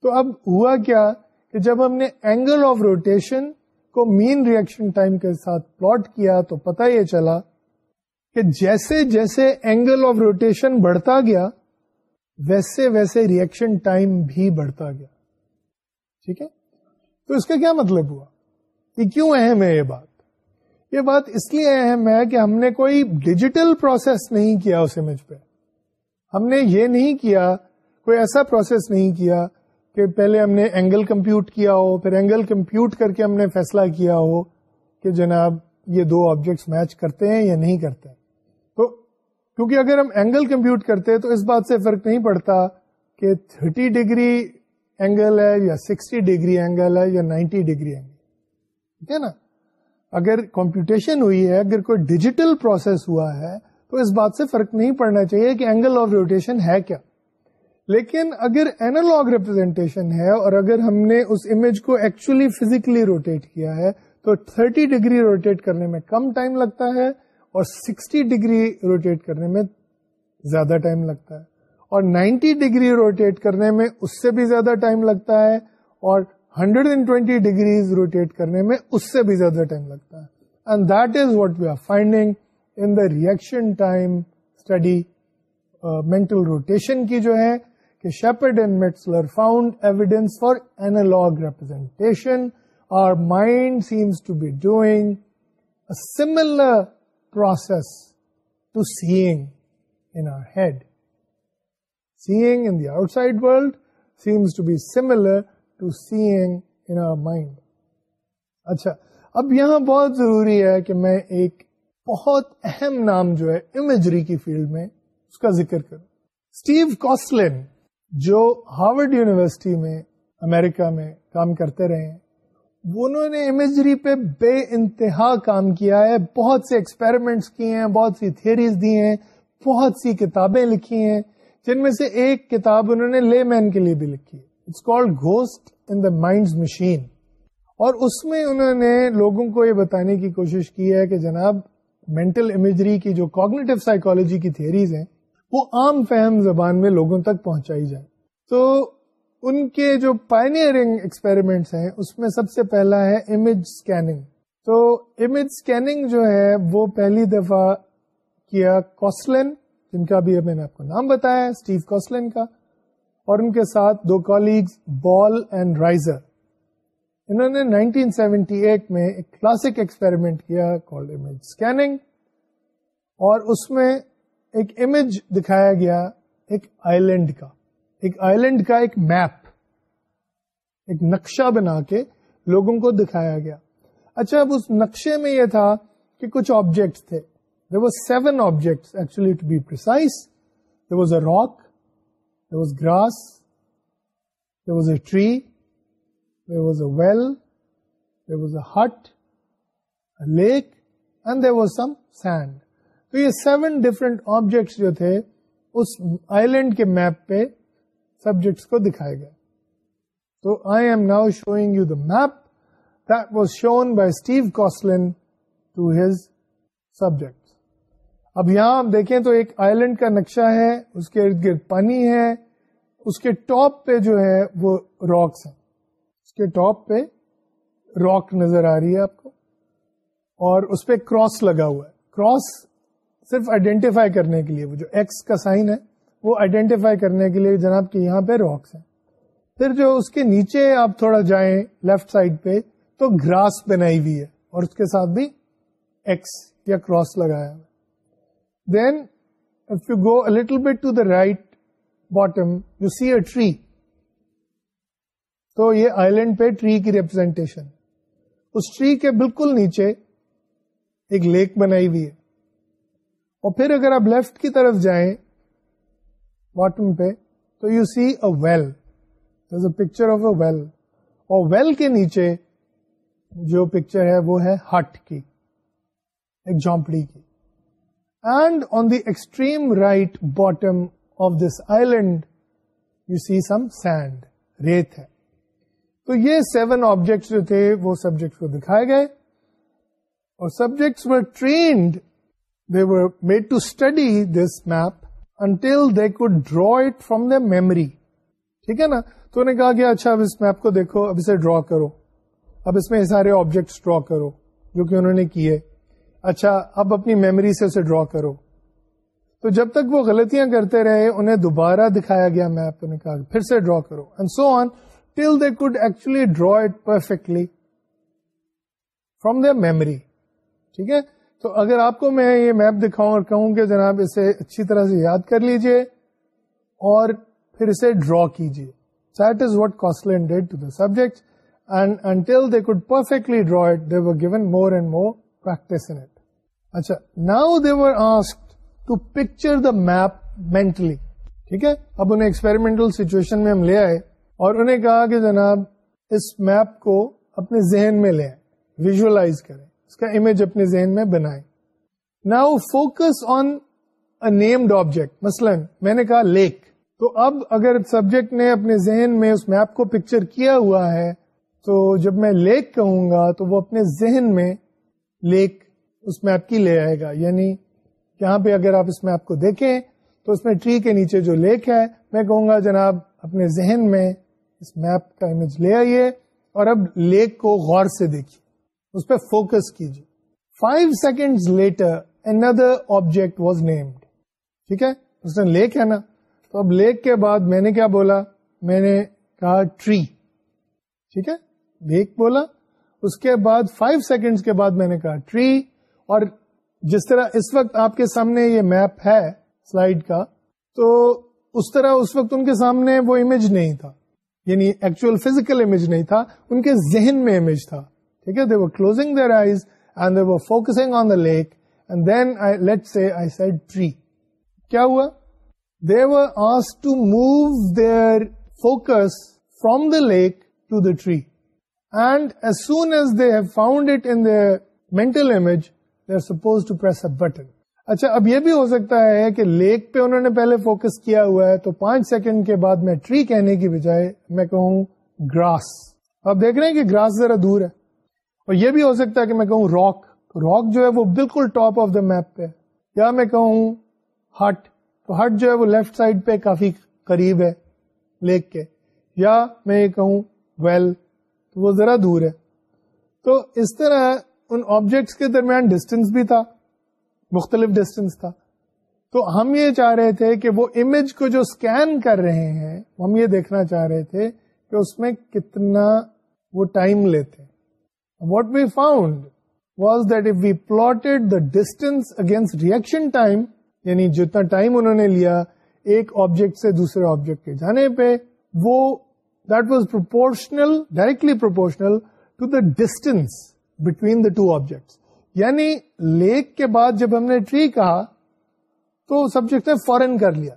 تو اب ہوا کیا کہ جب ہم نے اینگل آف روٹیشن کو مین ریئیکشن ٹائم کے ساتھ پلاٹ کیا تو پتا یہ چلا کہ جیسے جیسے اینگل آف روٹیشن بڑھتا گیا ویسے ویسے ریئیکشن ٹائم بھی بڑھتا گیا ٹھیک ہے تو اس کا کیا مطلب ہوا یہ کیوں اہم ہے یہ بات یہ بات اس لیے اہم ہے کہ ہم نے کوئی ڈیجیٹل پروسیس نہیں کیا اس امیج پہ ہم نے یہ نہیں کیا کوئی ایسا پروسیس نہیں کیا کہ پہلے ہم نے اینگل کمپیوٹ کیا ہو پھر اینگل کمپیوٹ کر کے ہم نے فیصلہ کیا ہو کہ جناب یہ دو آبجیکٹس میچ کرتے ہیں یا نہیں کرتے ہیں. کیونکہ اگر ہم اینگل کمپیوٹ کرتے تو اس بات سے فرق نہیں پڑتا کہ 30 ڈگری اینگل ہے یا 60 ڈگری اینگل ہے یا 90 ڈگری اینگل ٹھیک ہے نا اگر کمپیوٹیشن ہوئی ہے اگر کوئی ڈیجیٹل پروسیس ہوا ہے تو اس بات سے فرق نہیں پڑنا چاہیے کہ اینگل آف روٹیشن ہے کیا لیکن اگر اینالگ ریپرزینٹیشن ہے اور اگر ہم نے اس امیج کو ایکچولی فزیکلی روٹیٹ کیا ہے تو 30 ڈگری روٹیٹ کرنے میں کم ٹائم لگتا ہے اور سکسٹی ڈگری روٹیٹ کرنے میں زیادہ ٹائم لگتا ہے اور نائنٹی ڈگری روٹیٹ کرنے میں اس سے بھی زیادہ ٹائم لگتا ہے اور hundred and twenty degrees rotate کرنے میں اس سے بھی زیادہ ٹائم لگتا ہے and that is what we are finding in the reaction time study mental rotation کی جو ہے کہ Shepard and Metzler found evidence for analogue representation our mind seems to be doing similar process to seeing and seeing side world seems to be similar اچھا اب یہاں بہت ضروری ہے کہ میں ایک بہت اہم نام جو ہے امیجری کی فیلڈ میں اس کا ذکر کروں اسٹیو کوسلن جو ہارورڈ یونیورسٹی میں امریکہ میں کام کرتے رہے ہیں انہوں نے امیجری پہ بے انتہا کام کیا ہے بہت سے ایکسپیریمنٹس کیے ہیں بہت سی تھیریز دی ہیں بہت سی کتابیں لکھی ہیں جن میں سے ایک کتاب انہوں نے لے مین کے لیے بھی لکھی it's call ghost in the mind machine اور اس میں انہوں نے لوگوں کو یہ بتانے کی کوشش کی ہے کہ جناب مینٹل امیجری کی جو کوگنیٹو سائیکولوجی کی تھیریز ہیں وہ عام فہم زبان میں لوگوں تک پہنچائی جائے تو ان کے جو پائنیئرنگ ایکسپیریمنٹس ہیں اس میں سب سے پہلا ہے امیج اسکیننگ تو امیج جو ہے وہ پہلی دفعہ کیا کوسلن جن کا بھی میں نے آپ کو نام بتایا اسٹیو کوسلن کا اور ان کے ساتھ دو کالیگز بال اینڈ رائزر انہوں نے 1978 میں ایک کلاسک ایکسپیریمنٹ کیا کالڈ امیج اسکیننگ اور اس میں ایک امیج دکھایا گیا ایک آئیلینڈ کا ایک آئیلینڈ کا ایک میپ ایک نقشہ بنا کے لوگوں کو دکھایا گیا اچھا اب اس نقشے میں یہ تھا کہ کچھ آبجیکٹس تھے there was seven objects actually two there there was was a rock grass there was a tree there was a well there was a hut lake and there was some sand تو یہ seven different objects جو تھے اس island کے map پہ subjects کو دکھائے گئے تو I am now showing you the map that was shown by Steve Kosslyn to his subject اب یہاں آپ دیکھیں تو ایک آئیلینڈ کا نقشہ ہے اس کے ارد گرد پانی ہے اس کے ٹاپ پہ جو ہے وہ راکس ہیں اس کے ٹاپ پہ راک نظر آ رہی ہے آپ کو اور اس پہ کراس لگا ہوا ہے کراس صرف آئیڈینٹیفائی کرنے کے لیے وہ جو ایکس کا سائن ہے وہ آئیڈینٹیفائی کرنے کے لیے جناب کے یہاں پہ راکس ہیں پھر جو اس کے نیچے آپ تھوڑا جائیں لیفٹ سائڈ پہ تو گراس بنائی ہوئی ہے اور اس کے ساتھ بھی ایکس یا کراس لگایا ہوا then if you go little bit to the right bottom you see a tree تو یہ آئیلینڈ پہ ٹری کی ریپرزینٹیشن اس ٹری کے بالکل نیچے ایک لیک بنائی ہوئی ہے اور پھر اگر آپ لیفٹ کی طرف جائیں باٹم پہ تو you see a well a picture of a well اور ویل کے نیچے جو پکچر ہے وہ ہے ہٹ کی ایک جھونپڑی کی and on the extreme right bottom of this island you see some sand ریت ہے تو یہ سیون آبجیکٹس جو تھے وہ سبجیکٹس کو دکھائے گئے اور subjects the we need to study this map until the the code it from the memory ٹھیک ہے نا تو کہا کہ اچھا اب اس میپ کو دیکھو اب اسے ڈرا کرو اب اس میں سارے آبجیکٹس ڈرا کرو جو کہ انہوں نے کیے اچھا اب اپنی میموری سے اسے ڈرا کرو تو جب تک وہ غلطیاں کرتے رہے انہیں دوبارہ دکھایا گیا میپ کہا پھر سے ڈرا کرو and so until they could actually draw it perfectly from the memory ٹھیک ہے تو اگر آپ کو میں یہ میپ دکھاؤں اور کہوں کہ جناب اسے اچھی طرح سے یاد کر لیجئے اور پھر اسے ڈرا کیجیے از واٹ کو now were ask to picture the map mentally ٹھیک ہے اب انہیں ایکسپیریمنٹل سچویشن میں ہم لے آئے اور انہیں کہا کہ جناب اس میپ کو اپنے ذہن میں لیں ویژلائز کریں اس کا امیج اپنے ذہن میں بنائے now focus on named object مثلاً میں نے کہا لیک تو اب اگر سبجیکٹ نے اپنے ذہن میں اس میپ کو پکچر کیا ہوا ہے تو جب میں لیک کہوں گا تو وہ اپنے ذہن میں لیک اس میپ کی لے آئے گا یعنی یہاں پہ اگر آپ اس میپ کو دیکھیں تو اس میں ٹری کے نیچے جو لیک ہے میں کہوں گا جناب اپنے ذہن میں اس میپ کا امیج لے آئیے اور اب لیک کو غور سے دیکھیے اس پہ فوکس کیجیے five second later another object was named ٹھیک ہے اس نے لیک ہے نا تو اب لیک کے بعد میں نے کیا بولا میں نے کہا ٹری ٹھیک ہے لیک بولا اس کے بعد فائیو سیکنڈ کے بعد میں نے کہا ٹری اور جس طرح اس وقت آپ کے سامنے یہ میپ ہے سلائڈ کا تو اس طرح اس وقت ان کے سامنے وہ امیج نہیں تھا یعنی ایکچوئل فزیکل امیج نہیں تھا ان کے ذہن میں امیج تھا ٹھیک ہے they closing their eyes and they focusing on the lake and then let say from the lake to the tree and as soon as they have found it in mental image they are suppose to press a button اچھا اب یہ بھی ہو سکتا ہے کہ leak پہ انہوں نے پہلے فوکس کیا ہوا ہے تو پانچ سیکنڈ کے بعد میں ٹری کہنے کی بجائے میں کہوں گراس آپ دیکھ رہے ہیں کہ گراس ذرا دور ہے اور یہ بھی ہو سکتا ہے کہ میں کہوں راک راک جو ہے وہ بالکل ٹاپ آف دا میپ پہ یا میں کہوں ہٹ تو ہٹ جو ہے وہ لیفٹ سائڈ پہ کافی قریب ہے لیک کے یا میں یہ کہوں ویل تو وہ ذرا دور ہے تو اس طرح ان آبجیکٹس کے درمیان ڈسٹینس بھی تھا مختلف ڈسٹینس تھا تو ہم یہ چاہ رہے تھے کہ وہ امیج کو جو سکین کر رہے ہیں ہم یہ دیکھنا چاہ رہے تھے کہ اس میں کتنا وہ ٹائم لیتے ہیں what we found was that if we plot the distance against reaction time یعنی جتنا ٹائم انہوں نے لیا ایک آبجیکٹ سے دوسرے آبجیکٹ کے جانے پہ وہ that was directly proportional to the distance between the two objects یعنی لیک کے بعد جب ہم نے ٹری کہا تو سبجیکٹ نے فورن کر لیا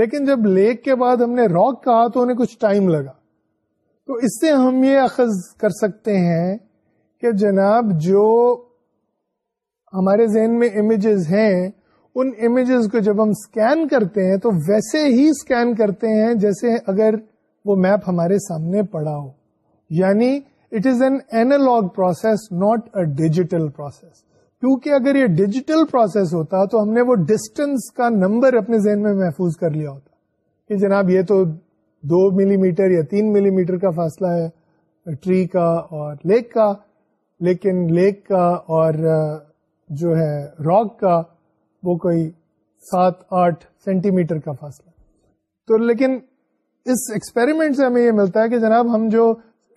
لیکن جب لیک کے بعد ہم نے راک کہا تو انہیں کچھ ٹائم لگا تو اس سے ہم یہ اخذ کر سکتے ہیں کہ جناب جو ہمارے ذہن میں امیجز ہیں ان امیجز کو جب ہم سکین کرتے ہیں تو ویسے ہی سکین کرتے ہیں جیسے اگر وہ میپ ہمارے سامنے پڑا ہو یعنی it is an analogue process not a digital process کیونکہ اگر یہ ڈیجیٹل پروسیس ہوتا تو ہم نے وہ ڈسٹینس کا نمبر اپنے ذہن میں محفوظ کر لیا ہوتا کہ جناب یہ تو دو ملی میٹر یا تین ملی میٹر کا فاصلہ ہے ٹری کا اور لیک کا لیکن لیک کا اور جو ہے راک کا وہ کوئی سات آٹھ سینٹی میٹر کا فاصلہ تو لیکن اس ایکسپیریمنٹ سے ہمیں یہ ملتا ہے کہ جناب ہم جو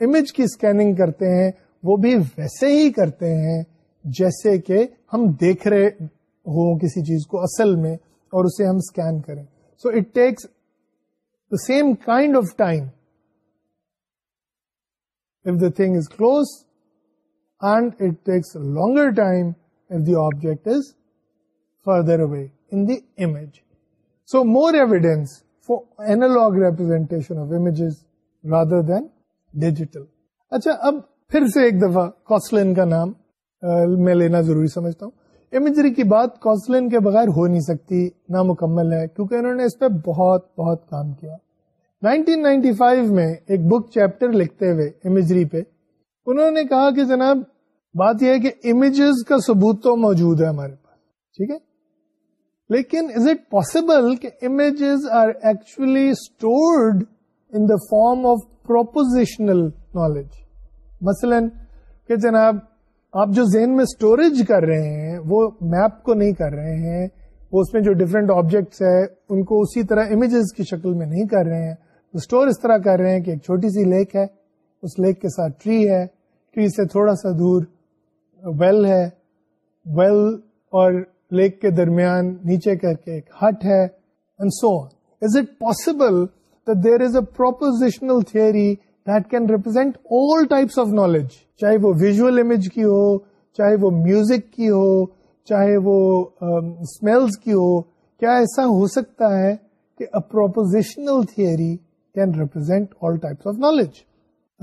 امیج کی اسکیننگ کرتے ہیں وہ بھی ویسے ہی کرتے ہیں جیسے کہ ہم دیکھ رہے ہوں کسی چیز کو اصل میں اور اسے ہم اسکین کریں so it the same kind of time if the thing is close and it takes longer time if the object is further away in the image. So more evidence for analog representation of images rather than digital. اچھا اب پھر سے ایک دفعہ کوسلین کا نام میں لینا ضروری سمجھتا ہوں امیجری کی بات کوسلین کے بغیر ہو نہیں سکتی نامکمل ہے کیونکہ انہوں نے اس پہ بہت بہت کام کیا 1995 میں ایک بک چیپٹر لکھتے ہوئے امیجری پہ انہوں نے کہا کہ جناب بات یہ ہے کہ امیجز کا ثبوت تو موجود ہے ہمارے پاس ٹھیک ہے لیکن از اٹ پاسبل کہ images are actually stored in the form of propositional knowledge مثلاً جناب آپ جو ذہن میں اسٹوریج کر رہے ہیں وہ میپ کو نہیں کر رہے ہیں وہ اس میں جو ڈفرینٹ آبجیکٹس ہے ان کو اسی طرح امیجز کی شکل میں نہیں کر رہے ہیں اسٹور اس طرح کر رہے ہیں کہ ایک چھوٹی سی لیک ہے اس لیک کے ساتھ ٹری ہے ٹری سے تھوڑا سا دور ویل ہے ویل اور لیک کے درمیان نیچے کر کے ایک ہٹ ہے and so is is it possible there a propositional theory that can represent all types of knowledge چاہے وہ ویژل امیج کی ہو چاہے وہ میوزک کی ہو چاہے وہ اسمیل um, کی ہو کیا ایسا ہو سکتا ہے کہ a propositional theory can represent all types of knowledge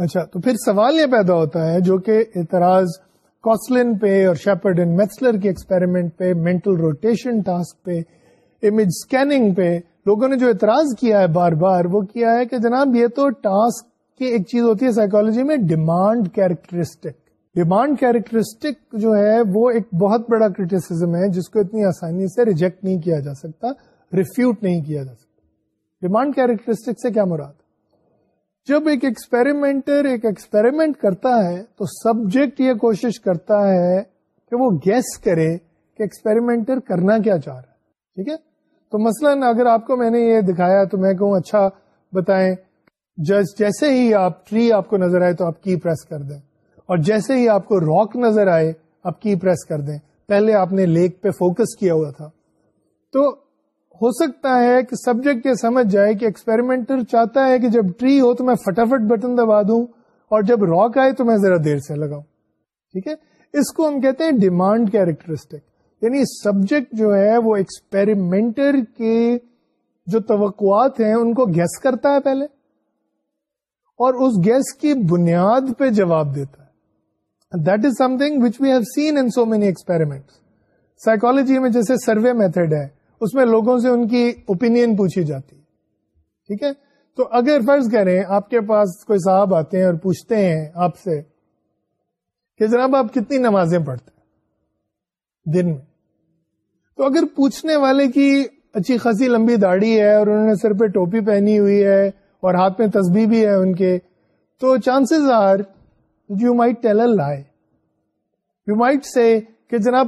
اچھا تو پھر سوال یہ پیدا ہوتا ہے جو کہ اعتراض کوسلن پہ اور شیپرڈ ان میتسلر کے ایکسپیریمنٹ پہ مینٹل روٹیشن ٹاسک پہ امیج اسکیننگ پہ لوگوں نے جو اعتراض کیا ہے بار بار وہ کیا ہے کہ جناب یہ تو ٹاسک کی ایک چیز ہوتی ہے سائیکولوجی میں ڈیمانڈ کیریکٹرسٹک ڈیمانڈ کیریکٹرسٹک جو ہے وہ ایک بہت بڑا کریٹیسم ہے جس کو اتنی آسانی سے ریجیکٹ نہیں کیا جا سکتا ریفیوٹ نہیں کیا جا سکتا ڈیمانڈ کیریکٹرسٹک سے کیا مراد جب ایک ایکسپیریمنٹر ایک ایکسپیریمنٹ کرتا ہے تو سبجیکٹ یہ کوشش کرتا ہے کہ وہ گیس کرے کہ ایکسپیریمنٹر کرنا کیا چاہ رہا ہے ٹھیک ہے تو مثلا اگر آپ کو میں نے یہ دکھایا تو میں کہوں اچھا بتائیں جس جیسے ہی آپ ٹری آپ کو نظر آئے تو آپ کی پریس کر دیں اور جیسے ہی آپ کو راک نظر آئے آپ کی پریس کر دیں پہلے آپ نے لیک پہ فوکس کیا ہوا تھا تو ہو سکتا ہے کہ سبجیکٹ یہ سمجھ جائے کہ ایکسپیریمنٹر چاہتا ہے کہ جب ٹری ہو تو میں فٹافٹ بٹن دبا دوں اور جب راک آئے تو میں ذرا دیر سے لگاؤں ٹھیک ہے اس کو ہم کہتے ہیں ڈیمانڈ کیریکٹرسٹک یعنی سبجیکٹ جو ہے وہ ایکسپیریمنٹر کے جو توقعات ہیں ان کو گیس کرتا ہے پہلے اور اس گیس کی بنیاد پہ جواب دیتا ہے that is something which we have seen in so many experiment psychology میں جیسے سروے میتھڈ ہے اس میں لوگوں سے ان کی اوپینین پوچھی جاتی ٹھیک ہے تو اگر فرض کریں آپ کے پاس کوئی صاحب آتے ہیں اور پوچھتے ہیں آپ سے کہ جناب آپ کتنی نمازیں پڑھتے دن میں تو اگر پوچھنے والے کی اچھی خاصی لمبی داڑھی ہے اور انہوں نے سر پہ ٹوپی پہنی ہوئی ہے اور ہاتھ میں تسبیح بھی ہے ان کے تو chances are you might tell a lie you might say کہ جناب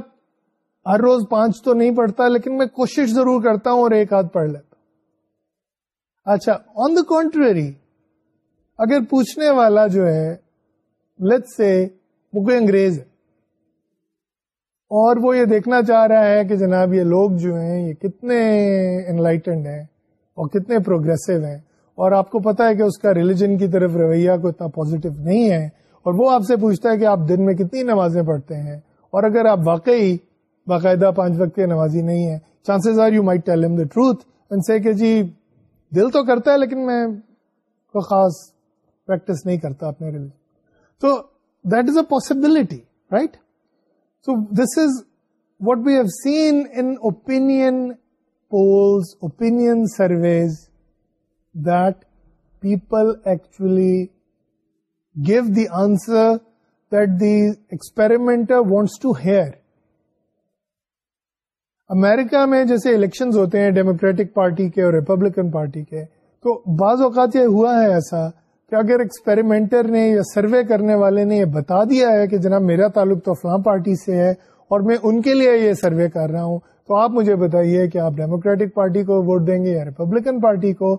ہر روز پانچ تو نہیں پڑھتا لیکن میں کوشش ضرور کرتا ہوں اور ایک آدھ پڑھ لیتا اچھا آن دا کونٹری اگر پوچھنے والا جو ہے لت سے وہ کوئی انگریز ہے اور وہ یہ دیکھنا چاہ رہا ہے کہ جناب یہ لوگ جو ہیں یہ کتنے انلائٹنڈ ہیں اور کتنے پروگرسو ہیں اور آپ کو پتا ہے کہ اس کا ریلیجن کی طرف رویہ کو اتنا پوزیٹو نہیں ہے اور وہ آپ سے پوچھتا ہے کہ آپ دن میں کتنی نمازیں پڑھتے ہیں اور اگر آپ واقعی باقاعدہ پانچ وقت نوازی نہیں ہے chances are you may tell the truth say کہ جی دل تو کرتا ہے لیکن میں کوئی خاص پریکٹس نہیں کرتا اپنے تو that is a possibility right so this is what we have seen in opinion polls opinion surveys that people actually give the answer that the experiment wants to hear America میں جیسے election ہوتے ہیں democratic party کے اور Republican party کے تو بعض اوقات یہ ہوا ہے ایسا کہ اگر ایکسپیریمنٹر نے یا سروے کرنے والے نے یہ بتا دیا ہے کہ جناب میرا تعلق تو فلاں پارٹی سے ہے اور میں ان کے لیے یہ سروے کر رہا ہوں تو آپ مجھے بتائیے کہ آپ ڈیموکریٹک پارٹی کو ووٹ دیں گے یا ریپبلکن پارٹی کو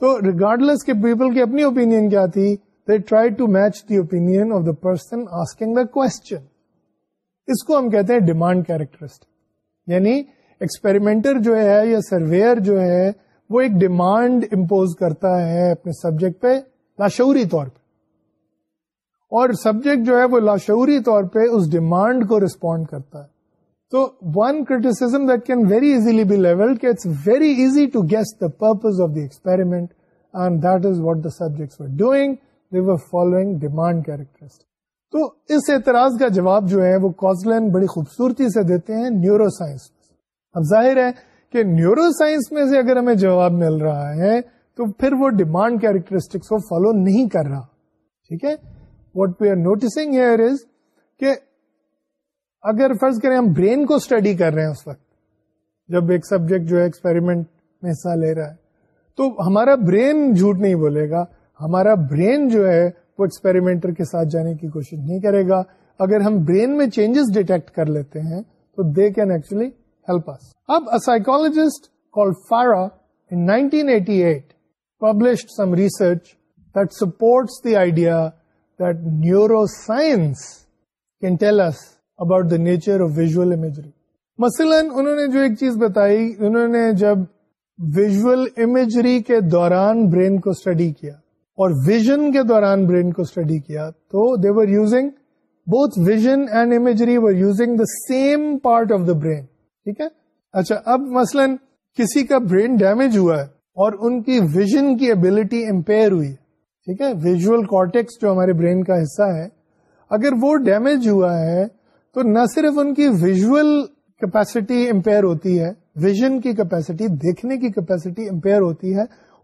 تو ریگارڈلس کے پیپل کی اپنی اوپینین کیا تھی they try to match the opinion of the person asking the question اس کو ہم کہتے ہیں ڈیمانڈ کیریکٹرسٹک یعنی ایکسپیریمنٹر جو ہے یا سرویئر جو ہے وہ ایک ڈیمانڈ امپوز کرتا ہے اپنے سبجیکٹ پہ لاشعوری طور پہ اور سبجیکٹ جو ہے وہ لاشعوری طور پہ اس ڈیمانڈ کو ریسپونڈ کرتا ہے تو one criticism that can very easily level کہ it's very easy to guess the purpose of the experiment and that is what the subject demand characteristic تو اس اعتراض کا جواب جو ہے وہ کوزلین بڑی خوبصورتی سے دیتے ہیں نیورو سائنس اب ظاہر ہے کہ نیورو سائنس میں سے اگر ہمیں جواب مل رہا ہے تو پھر وہ ڈیمانڈ کیریکٹرسٹکس کو فالو نہیں کر رہا ٹھیک ہے what we are noticing here is کہ اگر فرض کریں ہم برین کو اسٹڈی کر رہے ہیں اس وقت جب ایک سبجیکٹ جو ہے ایکسپیریمنٹ میں حصہ لے رہا ہے تو ہمارا برین جھوٹ نہیں بولے گا ہمارا برین جو ہے وہ ایکسپیریمنٹر کے ساتھ جانے کی کوشش نہیں کرے گا اگر ہم برین میں چینجز ڈیٹیکٹ کر لیتے ہیں تو they can actually help us اب psychologist call Farah in 1988 published some research that supports the idea that neuroscience can tell us about the nature of visual imagery مثلاً انہوں نے جو ایک چیز بتائی انہوں نے جب ویژل امیجری کے دوران برین کو اسٹڈی کیا اور ویژن کے دوران برین کو اسٹڈی کیا تو دیور اچھا، اب مثلا کسی کا برین ڈیمیج ہوا ہے اور ان کی ویژن کی ابلٹی امپیئر ہوئی ٹھیک ہے ویژل کارٹیکس جو ہمارے برین کا حصہ ہے اگر وہ ڈیمیج ہوا ہے تو نہ صرف ان کی ویژل کیپیسٹی امپیئر ہوتی ہے ویژن کی کیپیسٹی دیکھنے کی کیپیسٹی امپیئر ہوتی ہے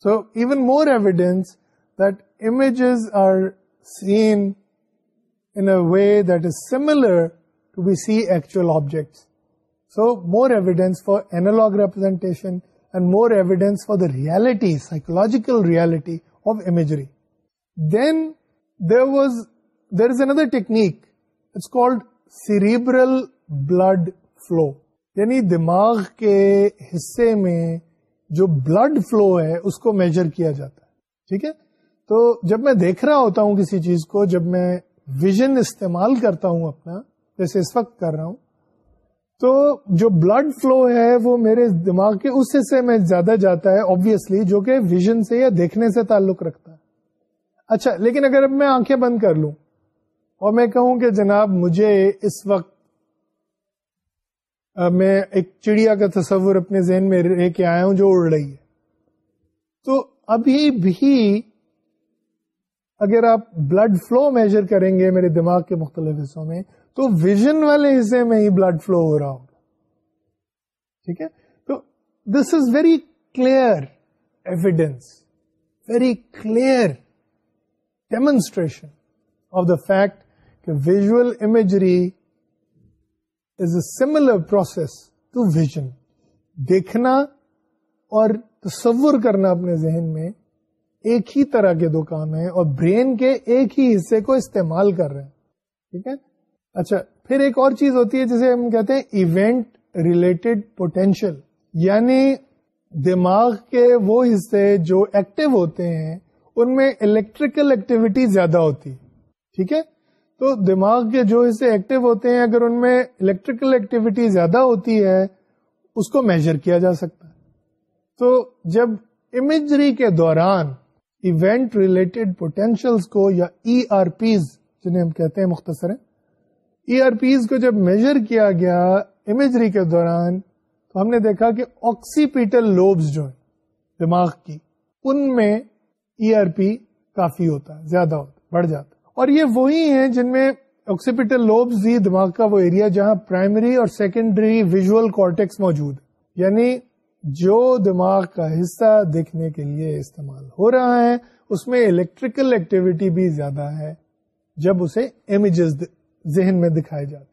So even more evidence that images are seen in a way that is similar to we see actual objects. So more evidence for analog representation and more evidence for the reality, psychological reality of imagery. Then there is another technique. It's called cerebral blood flow. یعنی دماغ کے حصے میں جو blood flow ہے اس کو major کیا جاتا ہے ٹھیک ہے تو جب میں دیکھ رہا ہوتا ہوں کسی چیز کو جب میں ویژن استعمال کرتا ہوں اپنا جیسے اس وقت کر رہا ہوں تو جو بلڈ فلو ہے وہ میرے دماغ کے اس حصے میں زیادہ جاتا ہے آبیسلی جو کہ ویژن سے یا دیکھنے سے تعلق رکھتا ہے اچھا لیکن اگر اب میں آنکھیں بند کر لوں اور میں کہوں کہ جناب مجھے اس وقت میں ایک چڑیا کا تصور اپنے ذہن میں لے کے آیا ہوں جو اڑ رہی ہے تو ابھی بھی اگر آپ بلڈ فلو میجر کریں گے میرے دماغ کے مختلف حصوں میں تو ویژن والے حصے میں ہی بلڈ فلو ہو رہا ہوگا ٹھیک ہے تو this is very clear evidence very clear demonstration of the fact کہ visual imagery similar process to vision دیکھنا اور تصور کرنا اپنے ذہن میں ایک ہی طرح کے دو کام ہیں اور برین کے ایک ہی حصے کو استعمال کر رہے ہیں ٹھیک ہے اچھا پھر ایک اور چیز ہوتی ہے جسے ہم کہتے ہیں ایونٹ ریلیٹڈ پوٹینشیل یعنی دماغ کے وہ حصے جو ایکٹیو ہوتے ہیں ان میں الیکٹریکل ایکٹیویٹی زیادہ ہوتی ٹھیک ہے تو دماغ کے جو حصے ایکٹیو ہوتے ہیں اگر ان میں الیکٹریکل ایکٹیویٹی زیادہ ہوتی ہے اس کو میجر کیا جا سکتا ہے تو جب امیجری کے دوران ایونٹ ریلیٹڈ پوٹینشیلس کو یا ای آر پیز جنہیں ہم کہتے ہیں مختصر ای آر پیز کو جب میجر کیا گیا امیجری کے دوران تو ہم نے دیکھا کہ آکسیپیٹل لوبس جو ہیں دماغ کی ان میں ای آر پی کافی ہوتا ہے زیادہ ہوتا بڑھ جاتا اور یہ وہی ہیں جن میں آکسیپیٹل لوبز ہی دماغ کا وہ ایریا جہاں پرائمری اور سیکنڈری ویژل کارٹیکس موجود یعنی جو دماغ کا حصہ دیکھنے کے لیے استعمال ہو رہا ہے اس میں الیکٹریکل ایکٹیویٹی بھی زیادہ ہے جب اسے امیجز ذہن میں دکھائے جاتے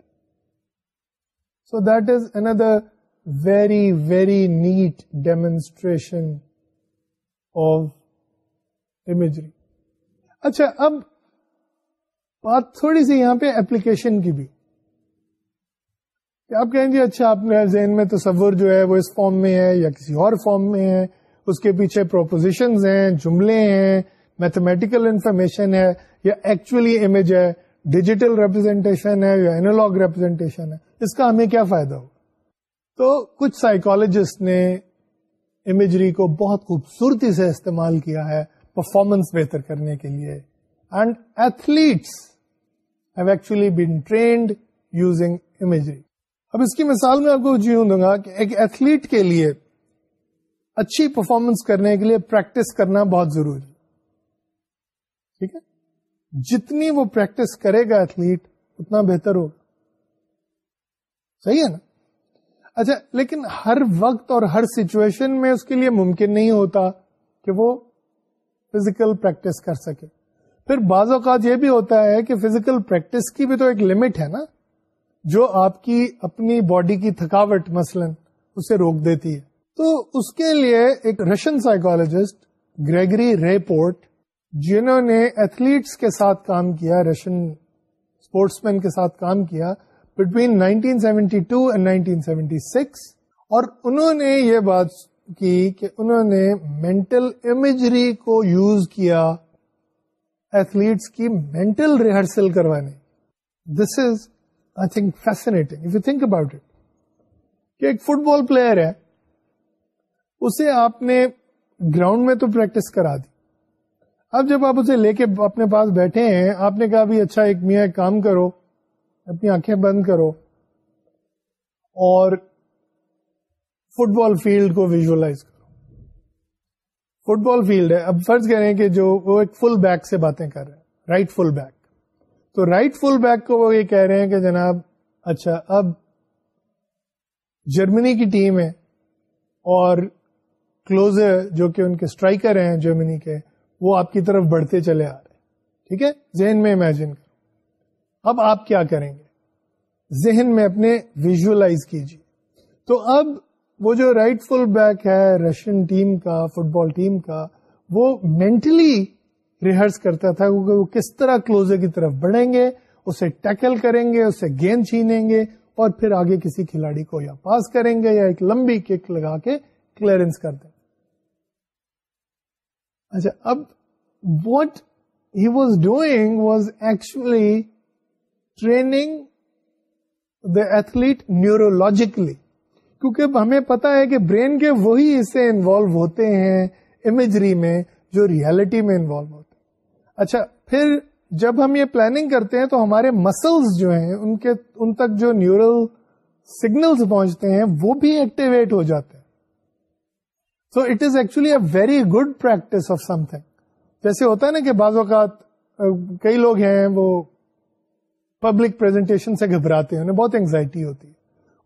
so that is another very very neat demonstration of imagery اچھا اب بات تھوڑی سی یہاں پہ اپلیکیشن کی بھی کہ آپ کہیں گے اچھا آپ نے ذہن میں تصور جو ہے وہ اس فارم میں ہے یا کسی اور فارم میں ہے اس کے پیچھے پروپوزیشن ہیں جملے ہیں میتھمیٹیکل انفارمیشن ہے یا ایکچولی امیج ہے ڈیجیٹل ریپرزینٹیشن ہے یا اینالگ ریپرزینٹیشن ہے اس کا ہمیں کیا فائدہ ہو تو کچھ سائیکولوجسٹ نے امیجری کو بہت خوبصورتی سے استعمال کیا ہے پرفارمنس بہتر کرنے کے لیے اینڈ ایتھلیٹس اب اس کی مثال میں آپ کو جی ہوں دوں گا کہ ایک ایتھلیٹ کے لیے اچھی پرفارمنس کرنے کے لیے پریکٹس کرنا بہت ضروری ٹھیک ہے جتنی وہ پریکٹس کرے گا ایتھلیٹ اتنا بہتر ہوگا صحیح ہے نا اچھا لیکن ہر وقت اور ہر سچویشن میں اس کے لیے ممکن نہیں ہوتا کہ وہ فزیکل پریکٹس کر سکے پھر بعض اوقات یہ بھی ہوتا ہے کہ فزیکل پریکٹس کی بھی تو ایک لمٹ ہے نا جو آپ کی اپنی باڈی کی تھکاوٹ مثلا اسے روک دیتی ہے تو اس کے لیے ایک Russian psychologist Gregory Raiport جنہوں نے ایتھلیٹس کے ساتھ کام کیا رشین اسپورٹس مین کے ساتھ کام کیا between nineteen seventy two and nineteen seventy six اور انہوں نے یہ بات کی کہ انہوں نے مینٹل امیجری کو یوز کیا ایتھلیٹس کی مینٹل ریہرسل کروانے this is I think fascinating if you think about it کہ ایک فٹ بال پلیئر ہے اسے آپ نے گراؤنڈ میں تو پریکٹس کرا دی اب جب آپ اسے لے کے اپنے پاس بیٹھے ہیں آپ نے کہا بھی اچھا ایک میاں کام کرو اپنی آنکھیں بند کرو اور فٹ بال فیلڈ کو ویژلائز کرو فٹ بال فیلڈ ہے اب فرض کہہ رہے ہیں کہ جو وہ ایک فل بیک سے باتیں کر رہے ہیں رائٹ فل بیک تو رائٹ فل بیک کو وہ یہ کہہ رہے ہیں کہ جناب اچھا اب جرمنی کی ٹیم ہے اور کلوزر جو کہ ان کے اسٹرائکر ہیں جرمنی کے وہ آپ کی طرف بڑھتے چلے آ رہے ہیں ٹھیک ہے ذہن میں امیجن کرو اب آپ کیا کریں گے ذہن میں اپنے ویژلائز کیجیے تو اب وہ جو رائٹ فل بیک ہے رشین ٹیم کا فٹ بال ٹیم کا وہ مینٹلی ریہرس کرتا تھا کیونکہ وہ کس طرح کلوزر کی طرف بڑھیں گے اسے ٹیکل کریں گے اسے گیند چھینیں گے اور پھر آگے کسی کھلاڑی کو یا پاس کریں گے یا ایک لمبی کک لگا کے کلیئرنس کر دیں اچھا اب what he was doing was actually training the athlete neurologically کیونکہ ہمیں پتا ہے کہ برین کے وہی حصے انوالو ہوتے ہیں امیجری میں جو ریالٹی میں انوالو ہوتے ہیں اچھا پھر جب ہم یہ پلاننگ کرتے ہیں تو ہمارے مسلس جو ہیں ان کے ان تک جو نیورل سگنلس پہنچتے ہیں وہ بھی ایکٹیویٹ ہو جاتے ہیں so it is actually a very good practice of something جیسے ہوتا ہے نا کہ بعض اوقات کئی لوگ ہیں وہ پبلک پریزنٹیشن سے گھبراتے ہیں انہیں بہت اینگزائٹی ہوتی ہے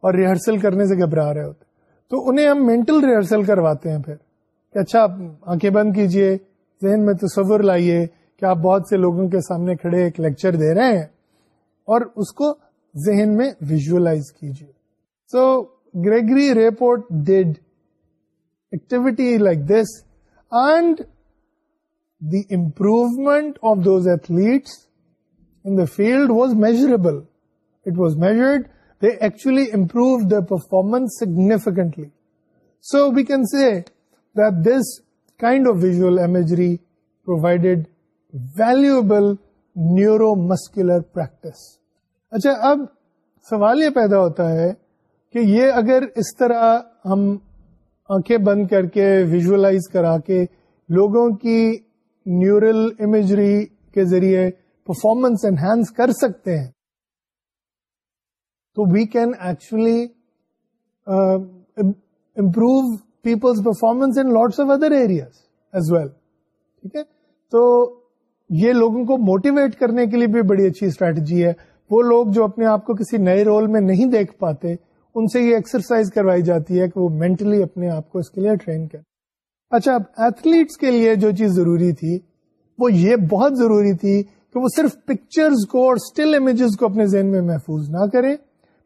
اور ریہرسل کرنے سے گھبرا رہے ہوتے تو انہیں ہم مینٹل ریہرسل کرواتے ہیں پھر کہ اچھا آپ بند کیجئے ذہن میں تصور لائیے کہ آپ بہت سے لوگوں کے سامنے کھڑے ایک لیکچر دے رہے ہیں اور اس کو ذہن میں ویژلائز کیجیے so Gregory report did activity like this and the improvement of those athletes in the field was measurable it was measured they actually improve their performance significantly. So we can say that this kind of visual imagery provided valuable neuromuscular practice. اچھا اب سوال یہ پیدا ہوتا ہے کہ یہ اگر اس طرح ہم آنکھیں بند کر کے ویژلائز کرا کے لوگوں کی نیورل امیجری کے ذریعے پرفارمنس انہینس کر سکتے ہیں تو we can actually improve people's performance in lots of other areas as well ٹھیک ہے تو یہ لوگوں کو موٹیویٹ کرنے کے لیے بھی بڑی اچھی اسٹریٹجی ہے وہ لوگ جو اپنے آپ کو کسی نئے رول میں نہیں دیکھ پاتے ان سے یہ ایکسرسائز کروائی جاتی ہے کہ وہ مینٹلی اپنے آپ کو اس کے لیے ٹرین کریں اچھا اب ایتھلیٹس کے لیے جو چیز ضروری تھی وہ یہ بہت ضروری تھی کہ وہ صرف پکچرز کو اور اسٹل امیجز کو اپنے ذہن میں محفوظ نہ کریں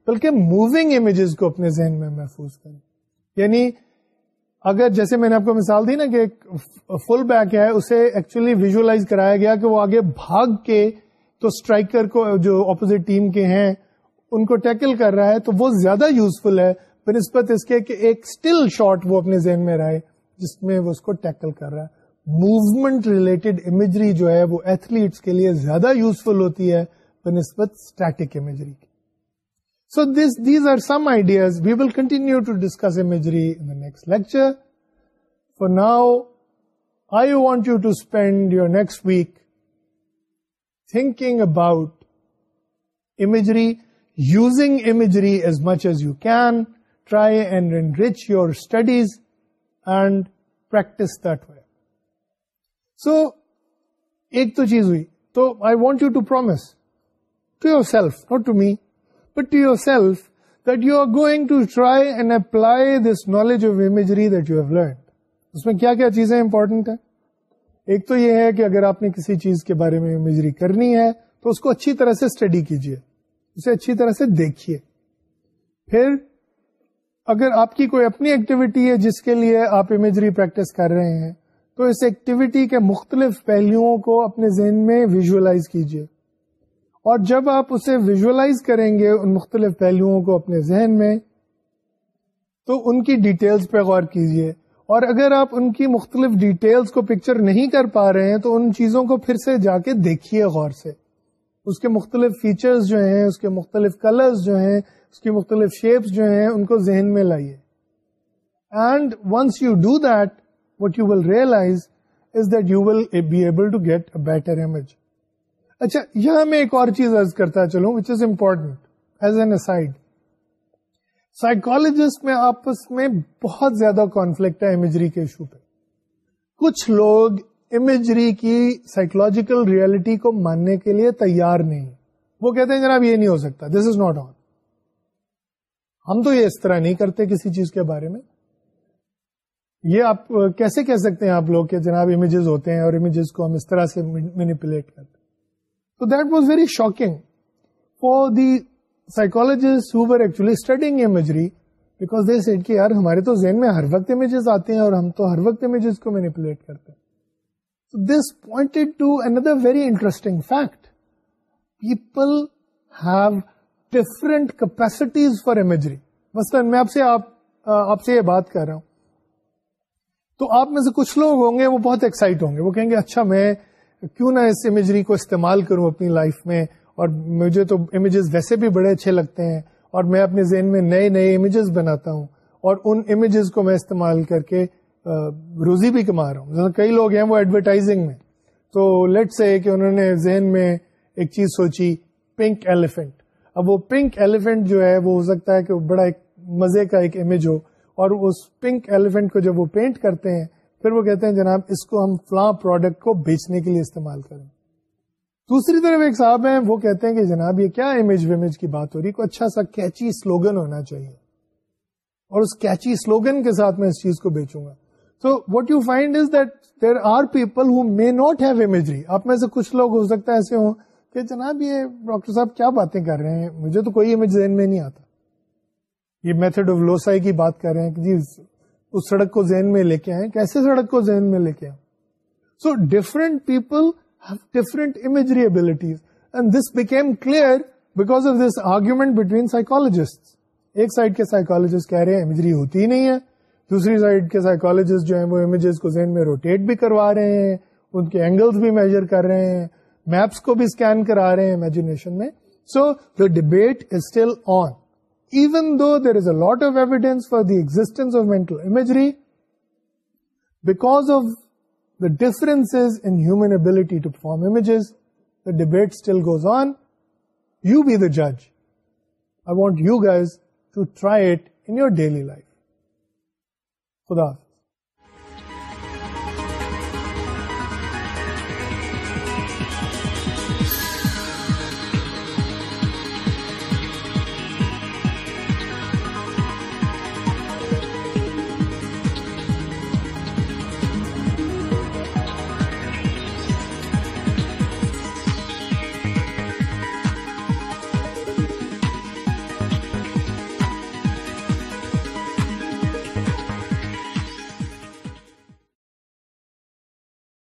بلکہ موونگ امیجز کو اپنے ذہن میں محفوظ کریں یعنی اگر جیسے میں نے آپ کو مثال دی نا کہ فل بیک ہے اسے ایکچولی ویژلائز کرایا گیا کہ وہ آگے بھاگ کے تو اسٹرائکر کو جو اپوزٹ ٹیم کے ہیں ان کو ٹیکل کر رہا ہے تو وہ زیادہ یوزفل ہے بنسبت اس کے کہ ایک اسٹل شاٹ وہ اپنے ذہن میں رہے جس میں وہ اس کو ٹیکل کر رہا ہے موومنٹ ریلیٹڈ امیجری جو ہے وہ ایتھلیٹس کے لیے زیادہ یوزفل ہوتی ہے بنسبت اسٹیٹک امیجری کی So this, these are some ideas. We will continue to discuss imagery in the next lecture. For now, I want you to spend your next week thinking about imagery, using imagery as much as you can, try and enrich your studies and practice that way. So, ایک تو چیز ہوئی تو I want you to promise to yourself not to me to you self that you are going great you ever learn اس میں کیا کیا چیزیں کسی چیز کے بارے میں دیکھیے اگر آپ کی کوئی اپنی ایکٹیویٹی ہے جس کے لیے آپ امیجری پریکٹس کر رہے ہیں تو اس ایکٹیویٹی کے مختلف پہلوؤں کو اپنے ذہن میں ویژلائز کیجیے اور جب آپ اسے ویژلائز کریں گے ان مختلف پہلوؤں کو اپنے ذہن میں تو ان کی ڈیٹیلز پہ غور کیجیے اور اگر آپ ان کی مختلف ڈیٹیلز کو پکچر نہیں کر پا رہے ہیں تو ان چیزوں کو پھر سے جا کے دیکھیے غور سے اس کے مختلف فیچرز جو ہیں اس کے مختلف کلرز جو ہیں اس کی مختلف شیپس جو ہیں ان کو ذہن میں لائیے and once you do that what you will realise is that you will be able to get a better image اچھا یہاں میں ایک اور چیز ارض کرتا چلوں which is important as an aside psychologist میں آپس میں بہت زیادہ کانفلکٹ ہے امیجری کے ایشو پہ کچھ لوگ امیجری کی سائکولوجیکل ریالٹی کو ماننے کے لیے تیار نہیں وہ کہتے ہیں جناب یہ نہیں ہو سکتا دس از ناٹ آن ہم تو یہ اس طرح نہیں کرتے کسی چیز کے بارے میں یہ آپ کیسے کہہ سکتے ہیں آپ لوگ کہ جناب امیجز ہوتے ہیں اور امیجز کو ہم اس طرح سے مینیپولیٹ کرتے ہیں So that was very shocking for the psychologists who were actually studying imagery because they said کہ یار ہمارے تو ذہن میں ہر وقت آتے ہیں اور ہم تو ہر وقت کو کرتے ہیں So this pointed to another very interesting fact. People have different capacities for imagery. مثلاً میں آپ سے آپ, آپ سے یہ بات کر رہا ہوں تو آپ میں سے کچھ لوگ ہوں گے وہ بہت ایکسائٹ ہوں گے وہ کہیں گے اچھا میں کیوں نہ اس امیجری کو استعمال کروں اپنی لائف میں اور مجھے تو امیجز ویسے بھی بڑے اچھے لگتے ہیں اور میں اپنے ذہن میں نئے نئے امیجز بناتا ہوں اور ان امیجز کو میں استعمال کر کے روزی بھی کما رہا ہوں کئی لوگ ہیں وہ ایڈورٹائزنگ میں تو لیٹ سے کہ انہوں نے ذہن میں ایک چیز سوچی پنک ایلیفینٹ اب وہ پنک ایلیفینٹ جو ہے وہ ہو سکتا ہے کہ بڑا ایک مزے کا ایک امیج ہو اور اس پنک ایلیفینٹ کو جب وہ پینٹ کرتے ہیں پھر وہ کہتے ہیں جناب اس کو ہم فلاں پروڈکٹ کو بیچنے کے لیے استعمال کریں دوسری طرف ایک صاحب ہیں وہ کہتے ہیں کہ جناب یہ کیا امیج ومیج کی بات ہو رہی اچھا سا کیچی سلوگن ہونا چاہیے اور اس اس کیچی سلوگن کے ساتھ میں چیز کو بیچوں گا تو what you find is that there are people who may have imagery آپ میں سے کچھ لوگ ہو سکتا ہے ایسے ہوں کہ جناب یہ ڈاکٹر صاحب کیا باتیں کر رہے ہیں مجھے تو کوئی امیج ذہن میں نہیں آتا یہ میتھڈ آف لوسائی کی بات کر رہے ہیں کہ جی اس سڑک کو ذہن میں لے کے آئے کیسے سڑک کو ذہن میں لے کے آئے so different people have different imagery abilities and this became clear because of this argument between psychologist ایک سائڈ کے سائیکولوجسٹ کہہ رہے ہیں امیجری ہوتی نہیں ہے دوسری سائڈ کے سائیکولوجسٹ جو ہیں وہ امیجز کو ذہن میں روٹیٹ بھی کروا رہے ہیں ان کے اینگلس بھی میجر کر رہے ہیں میپس کو بھی اسکین کرا رہے ہیں امیجنیشن میں so the debate is still on even though there is a lot of evidence for the existence of mental imagery, because of the differences in human ability to perform images, the debate still goes on. You be the judge. I want you guys to try it in your daily life. Khuda Hafiz.